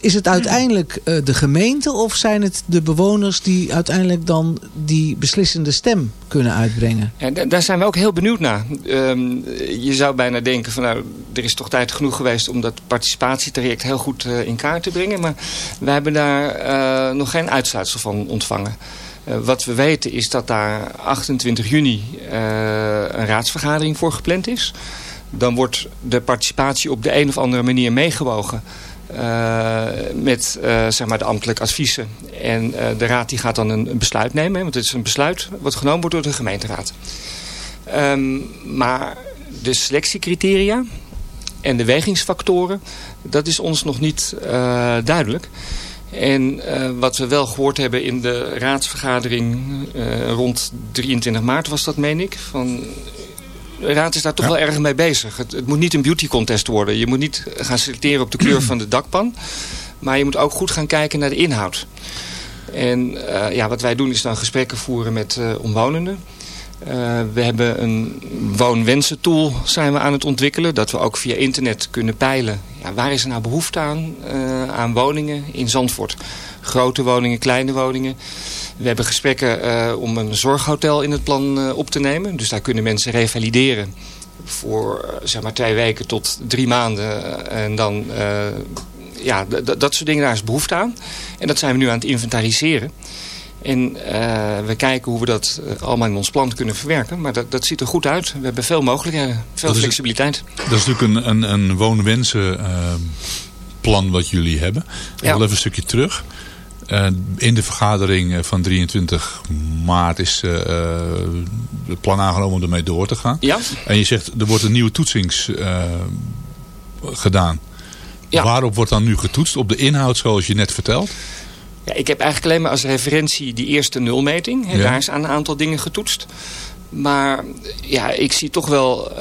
is, het uiteindelijk uh, de gemeente of zijn het de bewoners die uiteindelijk dan die beslissende stem kunnen uitbrengen? Ja, daar zijn we ook heel benieuwd naar. Um, je zou bijna denken van nou, er is toch tijd genoeg geweest om dat participatietraject heel goed uh, in kaart te brengen. Maar wij hebben daar uh, nog geen uitsluitsel van ontvangen. Wat we weten is dat daar 28 juni een raadsvergadering voor gepland is. Dan wordt de participatie op de een of andere manier meegewogen. Uh, met uh, zeg maar de ambtelijke adviezen. En uh, de raad die gaat dan een, besluit nemen. Want het is een besluit wat genomen wordt door de gemeenteraad. Um, maar de selectiecriteria en de wegingsfactoren... dat is ons nog niet duidelijk. En wat we wel gehoord hebben in de raadsvergadering... rond 23 maart was dat, meen ik... van de raad is daar toch ja. wel erg mee bezig. Het, het, moet niet een beauty contest worden. Je moet niet gaan selecteren op de kleur van de dakpan. Maar je moet ook goed gaan kijken naar de inhoud. En eh, ja, wat wij doen is dan gesprekken voeren met eh, omwonenden. Eh, we hebben een woonwensen-tool zijn we aan het ontwikkelen. Dat we ook via internet kunnen peilen. Ja, waar is er nou behoefte aan, aan woningen in Zandvoort? Grote woningen, kleine woningen. We hebben gesprekken eh, om een zorghotel in het plan eh, op te nemen. Dus daar kunnen mensen revalideren voor eh, zeg maar twee weken tot drie maanden. En dan, ja, dat soort dingen, daar is behoefte aan. En dat zijn we nu aan het inventariseren. En we kijken hoe we dat allemaal in ons plan kunnen verwerken. Maar dat, dat ziet er goed uit. We hebben veel mogelijkheden, veel Dat is- flexibiliteit. Dat is natuurlijk een, een, een woonwensenplan wat jullie hebben. Ik Ja. wil even een stukje terug. Eh, in de vergadering eh, van 23 maart is eh, het plan aangenomen om ermee door te gaan. Ja. En je zegt er wordt een nieuwe toetsings gedaan. Ja. Waarop wordt dan nu getoetst? Op de inhoud zoals je net vertelt? Ja, ik heb eigenlijk alleen maar als referentie die eerste nulmeting. Ja. Daar is aan een aantal dingen getoetst. Maar ja, ik zie toch wel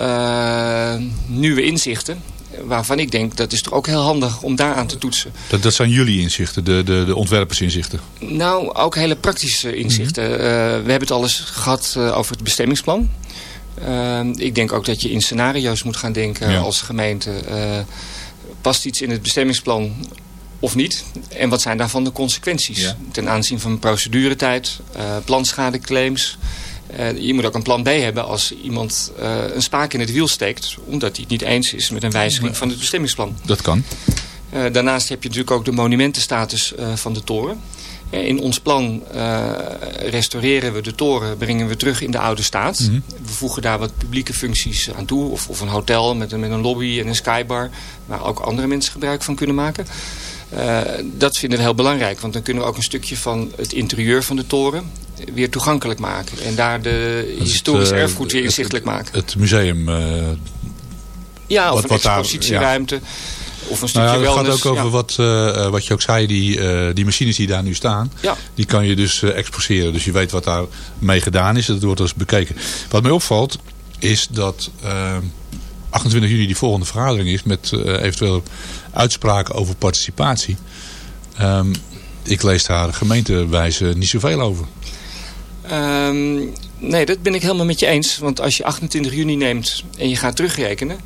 nieuwe inzichten. Waarvan ik denk, dat is toch ook heel handig om daaraan te toetsen. Dat, dat zijn jullie inzichten, de, de, de ontwerpersinzichten. Nou, ook hele praktische inzichten. Mhm. Eh, we hebben het al eens gehad eh, over het bestemmingsplan. Eh, ik denk ook dat je in scenario's moet gaan denken Ja. als gemeente. past iets in het bestemmingsplan of niet? En wat zijn daarvan de consequenties? Ja. Ten aanzien van proceduretijd, planschadeclaims. Eh, je moet ook een plan B hebben als iemand eh, een spaak in het wiel steekt... omdat hij het niet eens is met een wijziging van het bestemmingsplan. Dat kan. Eh, daarnaast heb je natuurlijk ook de monumentenstatus van de toren. In ons plan restaureren we de toren, brengen we terug in de oude staat. Mhm. We voegen daar wat publieke functies aan toe. Of, of een hotel met met een lobby en een skybar. Waar ook andere mensen gebruik van kunnen maken. Eh, dat vinden we heel belangrijk. Want dan kunnen we ook een stukje van het interieur van de toren weer toegankelijk maken. En daar de is historisch het, eh, erfgoed weer het- inzichtelijk maken. Het museum. eh, Ja, of wat- een expositieruimte. Of een stukje Nou ja, het gaat ook over ja. wat, eh, eh, wat je ook zei, die, eh, die machines die daar nu staan. Ja. Die kan je dus eh, exposeren. Dus je weet wat daar mee gedaan is. Dat wordt dus bekeken. Wat mij opvalt is dat eh, 28 juni die volgende vergadering is. Met eh, eventueel uitspraken over participatie. Ehm, ik lees daar gemeentewijze niet zoveel over. Ehm, nee, dat ben ik helemaal met je eens. Want als je 28 juni neemt en je gaat terugrekenen...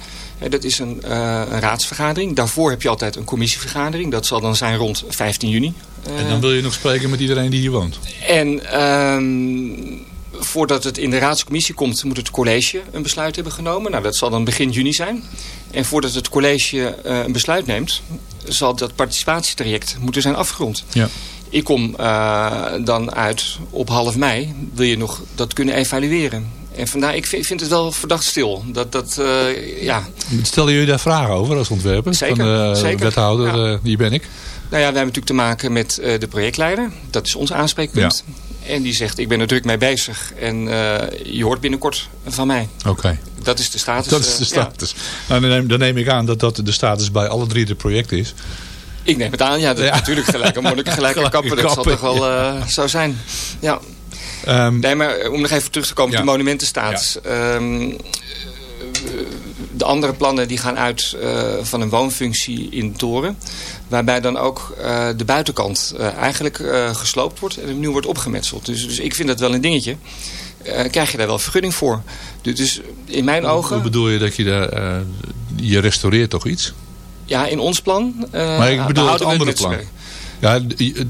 Dat is een, eh, een raadsvergadering. Daarvoor heb je altijd een commissievergadering. Dat zal dan zijn rond 15 juni. En dan wil je nog spreken met iedereen die hier woont. En ehm, voordat het in de raadscommissie komt... moet het college een besluit hebben genomen. Nou, dat zal dan begin juni zijn. En voordat het college eh, een besluit neemt... zal dat participatietraject moeten zijn afgerond. Ja. Ik kom eh, dan uit op half mei. Wil je nog dat kunnen evalueren? En vandaar, ik vind, het wel verdacht stil. Dat, dat, eh, ja. Stellen jullie daar vragen over als ontwerper? Zeker, Van de zeker. wethouder, Ja. hier ben ik. Nou ja, we hebben natuurlijk te maken met de projectleider. Dat is ons aanspreekpunt. En die zegt, ik ben er druk mee bezig. En je hoort binnenkort van mij. Oké. Dat is de status. Dat is de eh, ja. status. Nou, dan, neem, dan neem ik aan dat dat de status bij alle drie de projecten is. Ik neem het aan, ja, dat, Ja. natuurlijk gelijk. Dan moet ik gelijk Gelijke kappen. Dat zal toch wel eh, zo zijn. Ja. Ehm, Nee, maar eh, om nog even terug te komen op Ja. de monumentenstatus. Ehm, eh, de andere plannen die gaan uit van een woonfunctie in toren. Waarbij dan ook de buitenkant eigenlijk gesloopt wordt en opnieuw wordt opgemetseld. Dus, dus ik vind dat wel een dingetje. Eh, krijg je daar wel vergunning voor. Dus, dus in mijn Hoe ogen, bedoel je dat je daar... eh, je restaureert toch iets? ja, in ons plan... eh, maar ik bedoel het andere plan. Ja,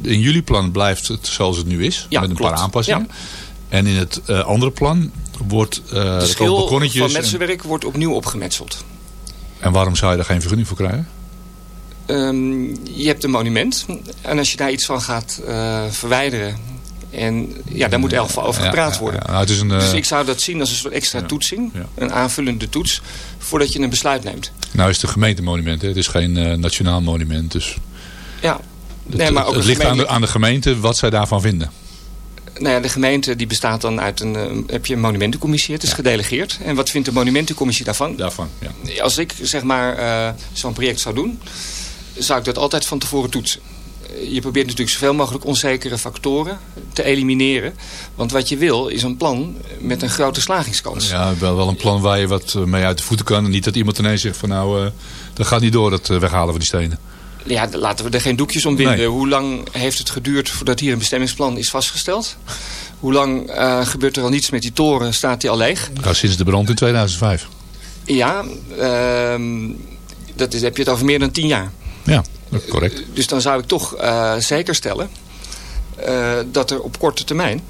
in jullie plan blijft het zoals het nu is. Ja, met een klopt. paar aanpassingen. En in het andere plan wordt... De er komen schil van en, metselwerk wordt opnieuw opgemetseld. en waarom zou je daar geen vergunning voor krijgen? Ehm, je hebt een monument. En als je daar iets van gaat verwijderen... En ja, daar moet in elk geval over gepraat ja, worden. ja. Nou, het is een, eh, Dus ik zou dat zien als een soort extra toetsing. Een aanvullende toets. Voordat je een besluit neemt. Nou is het een gemeentemonument. Hè? Het is geen eh, nationaal monument. Dus Ja. het, Nee, maar ook het ligt aan de, aan de gemeente wat zij daarvan vinden. Nou ja, de gemeente die bestaat dan uit een... eh, heb je een monumentencommissie. Het is gedelegeerd. En wat vindt de monumentencommissie daarvan? Daarvan, ja. Als ik zeg maar eh, zo'n project zou doen... zou ik dat altijd van tevoren toetsen. Je probeert natuurlijk zoveel mogelijk onzekere factoren te elimineren. Want wat je wil is een plan met een grote slagingskans. Ja, wel, wel een plan waar je wat eh, mee uit de voeten kan. En niet dat iemand ineens zegt van nou, eh, dat gaat niet door, dat eh, weghalen van die stenen. Ja, laten we er geen doekjes om winden. Nee. Hoe lang heeft het geduurd voordat hier een bestemmingsplan is vastgesteld? Hoe lang gebeurt er al niets met die toren? Staat die al leeg? Nou, sinds de brand in 2005. Ja, ehm, dat is, heb je het over meer dan tien jaar. Ja, correct. Dus dan zou ik toch eh, zeker stellen eh, dat er op korte termijn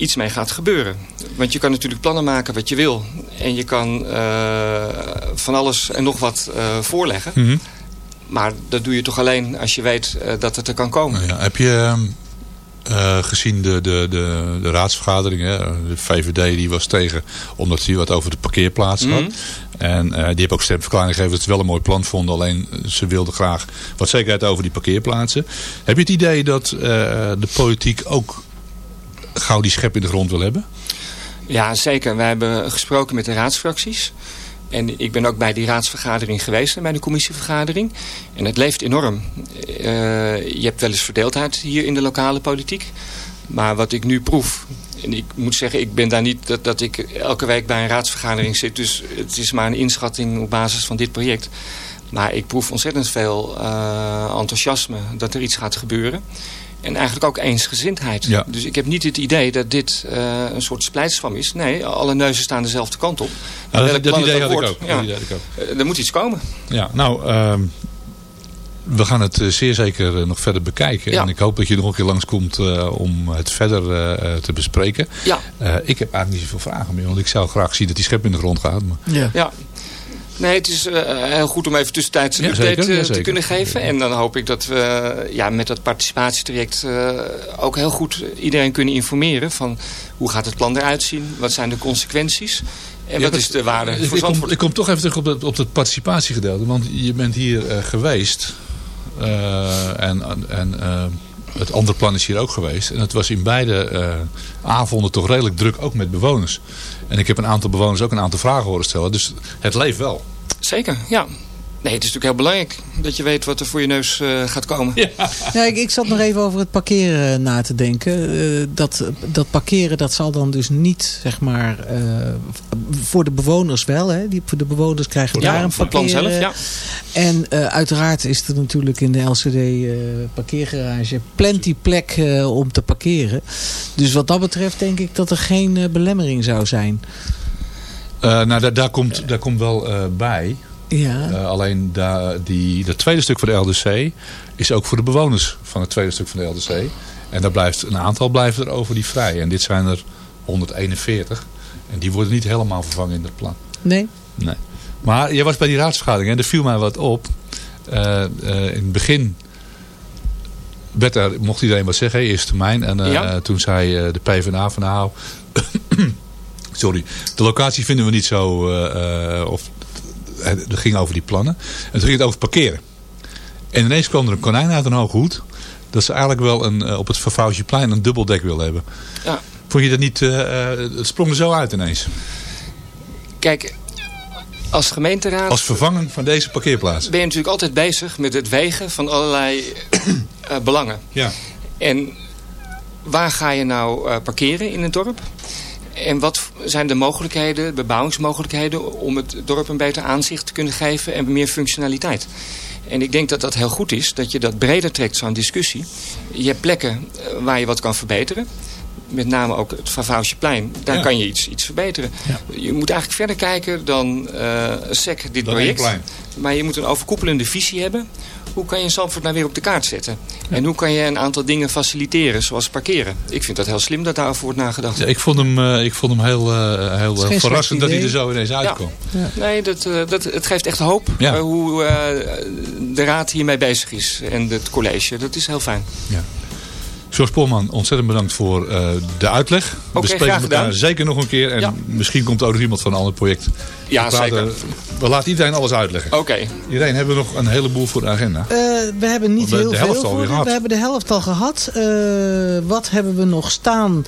iets mee gaat gebeuren. Want je kan natuurlijk plannen maken wat je wil. En je kan eh, van alles en nog wat eh, voorleggen. Mhm. Maar dat doe je toch alleen als je weet eh, dat het er kan komen. Ja, heb je eh, gezien de, de, de, de raadsvergadering, hè? de VVD die was tegen omdat hij wat over de parkeerplaats had. Mhm. En eh, die hebben ook stemverklaring gegeven dat ze wel een mooi plan vonden. Alleen eh, ze wilden graag wat zekerheid over die parkeerplaatsen. Heb je het idee dat de politiek ook gauw die schep in de grond wil hebben? Ja, zeker. Wij hebben gesproken met de raadsfracties. En ik ben ook bij die raadsvergadering geweest bij de commissievergadering. En het leeft enorm. Eh, je hebt wel eens verdeeldheid hier in de lokale politiek. Maar wat ik nu proef... En ik moet zeggen, ik ben daar niet dat, dat ik elke week bij een raadsvergadering zit. Dus het is maar een inschatting op basis van dit project. Maar ik proef ontzettend veel eh, enthousiasme dat er iets gaat gebeuren. En eigenlijk ook eensgezindheid. Ja. Dus ik heb niet het idee dat dit eh, een soort splijtswam is. Nee, alle neuzen staan dezelfde kant op. Nou, Welk dat, idee had ik wordt, ook. Ja, Dat idee had ik ook. er moet iets komen. Ja, nou, ehm, we gaan het eh, zeer zeker eh, nog verder bekijken. Ja. En ik hoop dat je nog een keer langskomt eh om het verder eh, te bespreken. Ja. Eh, ik heb eigenlijk niet zoveel vragen meer, want ik zou graag zien dat die schep in de grond gaat. Maar... Ja. Ja. Nee, het is eh, heel goed om even tussentijds een Ja, update zeker, eh, ja, te kunnen geven. En dan hoop ik dat we ja, met dat participatietraject eh, ook heel goed iedereen kunnen informeren. Van hoe gaat het plan eruit zien? Wat zijn de consequenties? En wat is de waarde ik, voor ik, kom, ik kom toch even terug op dat, op dat participatiegedeelte. Want je bent hier geweest. en en het andere plan is hier ook geweest. En het was in beide eh, avonden toch redelijk druk, ook met bewoners. En ik heb een aantal bewoners ook een aantal vragen horen stellen. Dus het leeft wel. Zeker, ja. Nee, het is natuurlijk heel belangrijk dat je weet wat er voor je neus eh, gaat komen. Ja, ik, ik zat nog even over het parkeren eh, na te denken. Eh, dat, dat parkeren dat zal dan dus niet, zeg maar, eh, voor de bewoners wel. Hè? Die, voor de bewoners krijgen Ja, daar een voor het plan parkeren. zelf, ja. En eh, uiteraard is er natuurlijk in de LCD eh, parkeergarage plenty plek eh, om te parkeren. Dus wat dat betreft denk ik dat er geen belemmering zou zijn. Eh, nou, daar, daar, komt, daar komt wel eh, bij. Ja. Eh, alleen da, die, dat tweede stuk van de LDC is ook voor de bewoners van het tweede stuk van de LDC. En daar blijft een aantal blijven er over die vrij. En dit zijn er 141. En die worden niet helemaal vervangen in dat plan. Nee? Nee. Maar jij was bij die raadsvergadering en er viel mij wat op. Eh, eh, in het begin werd er, mocht iedereen wat zeggen, eerste termijn. En eh, Ja. toen zei eh, de PvdA van nou, sorry, de locatie vinden we niet zo, eh, eh, of het het ging over die plannen. En toen ging het over parkeren. En ineens kwam er een konijn uit een hoge hoed. Dat ze eigenlijk wel een, eh, op het Vervouwtjeplein een dubbeldek wilden hebben. Ja. Vond je dat niet, eh, eh, het sprong er zo uit ineens. Kijk, als gemeenteraad... Als vervanging van deze parkeerplaats. ben je natuurlijk altijd bezig met het wegen van allerlei eh, belangen. Ja. En waar ga je nou eh, parkeren in het dorp? En wat zijn de mogelijkheden, bebouwingsmogelijkheden... om het dorp een beter aanzicht te kunnen geven en meer functionaliteit? En ik denk dat dat heel goed is, dat je dat breder trekt, zo'n discussie. Je hebt plekken eh, waar je wat kan verbeteren. Met name ook het Vavausjeplein. Daar Ja. kan je iets, iets verbeteren. Je moet eigenlijk verder kijken dan eh SEC dit Dan project. Maar je moet een overkoepelende visie hebben. Hoe kan je Zandvoort nou weer op de kaart zetten? En hoe kan je een aantal dingen faciliteren, zoals parkeren? Ik vind dat heel slim dat daarover wordt nagedacht. Ja, ik vond hem, eh, ik vond hem heel, eh, heel verrassend dat hij er zo ineens uitkwam. Nee, dat, eh, dat, het geeft echt hoop Ja. hoe eh, de raad hiermee bezig is. En het college. Dat is heel fijn. George Polman, ontzettend bedankt voor eh, de uitleg. Oké, we spreken graag elkaar gedaan. zeker nog een keer. En Ja. misschien komt er ook nog iemand van een ander project. Ja, we praten- zeker. We laten iedereen alles uitleggen. Oké. Iedereen hebben we nog een heleboel voor de agenda. Eh, we hebben niet We heel de veel voor. gehad. We hebben de helft al gehad. Eh, wat hebben we nog staan?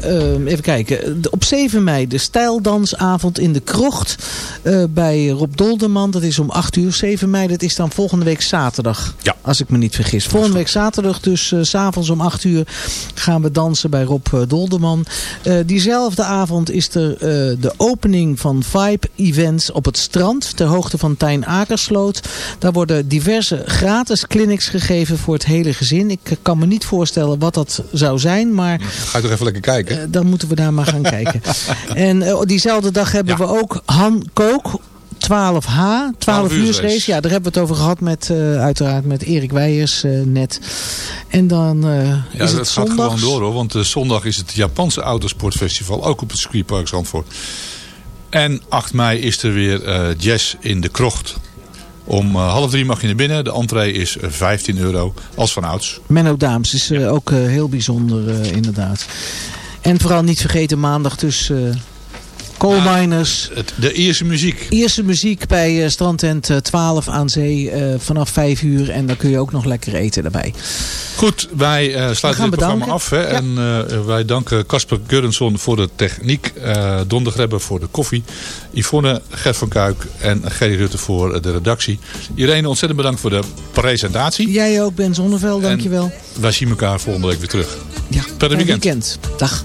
Ehm, even kijken. De- op 7 mei de stijldansavond in de krocht. eh, bij Rob Dolderman. Dat is om 8 uur. 7 mei dat is dan volgende week zaterdag. Ja. Als ik me niet vergis. Volgende week zaterdag dus eh, s s'avonds om 8 uur gaan we dansen bij Rob eh, Dolderman. Eh, diezelfde avond is er eh, de opening van Vibe Events op het strand. Ter hoogte van Tijn Akersloot. Daar worden diverse gratis clinics gegeven voor het hele gezin. Ik kan me niet voorstellen wat dat zou zijn. Maar Ga je toch even lekker kijken? dan moeten we daar maar gaan kijken. En diezelfde dag hebben we ook Han Kook. 12H, 12 uur race. Ja, daar hebben we het over gehad met, eh, uiteraard met Erik Weijers eh, net. En dan eh, Ja, is dat het gaat zondag. gewoon door hoor. Want zondag is het Japanse Autosportfestival. Ook op het circuitpark Zandvoort. En 8 mei is er weer jazz in de krocht. Om half drie mag je naar binnen. De entree is eh, 15 euro. Als van ouds. Menno Daams is ook heel bijzonder inderdaad. En vooral niet vergeten maandag dus Coal Miners. Het, de Ierse muziek. Eerste muziek bij eh, strandtent eh, 12 aan zee eh, vanaf 5 uur. En dan kun je ook nog lekker eten daarbij. Goed, wij eh, sluiten dit programma af. Hè, En eh, wij danken Casper Gurrenson voor de techniek. eh Don de voor de koffie. Yvonne, Gert van Kuik en Gerry Rutte voor eh, de redactie. Irene, ontzettend bedankt voor de presentatie. Jij ook, Ben Zonneveld, dankjewel. Wij zien elkaar volgende week weer terug. Ja, Per weekend. weekend. Dag.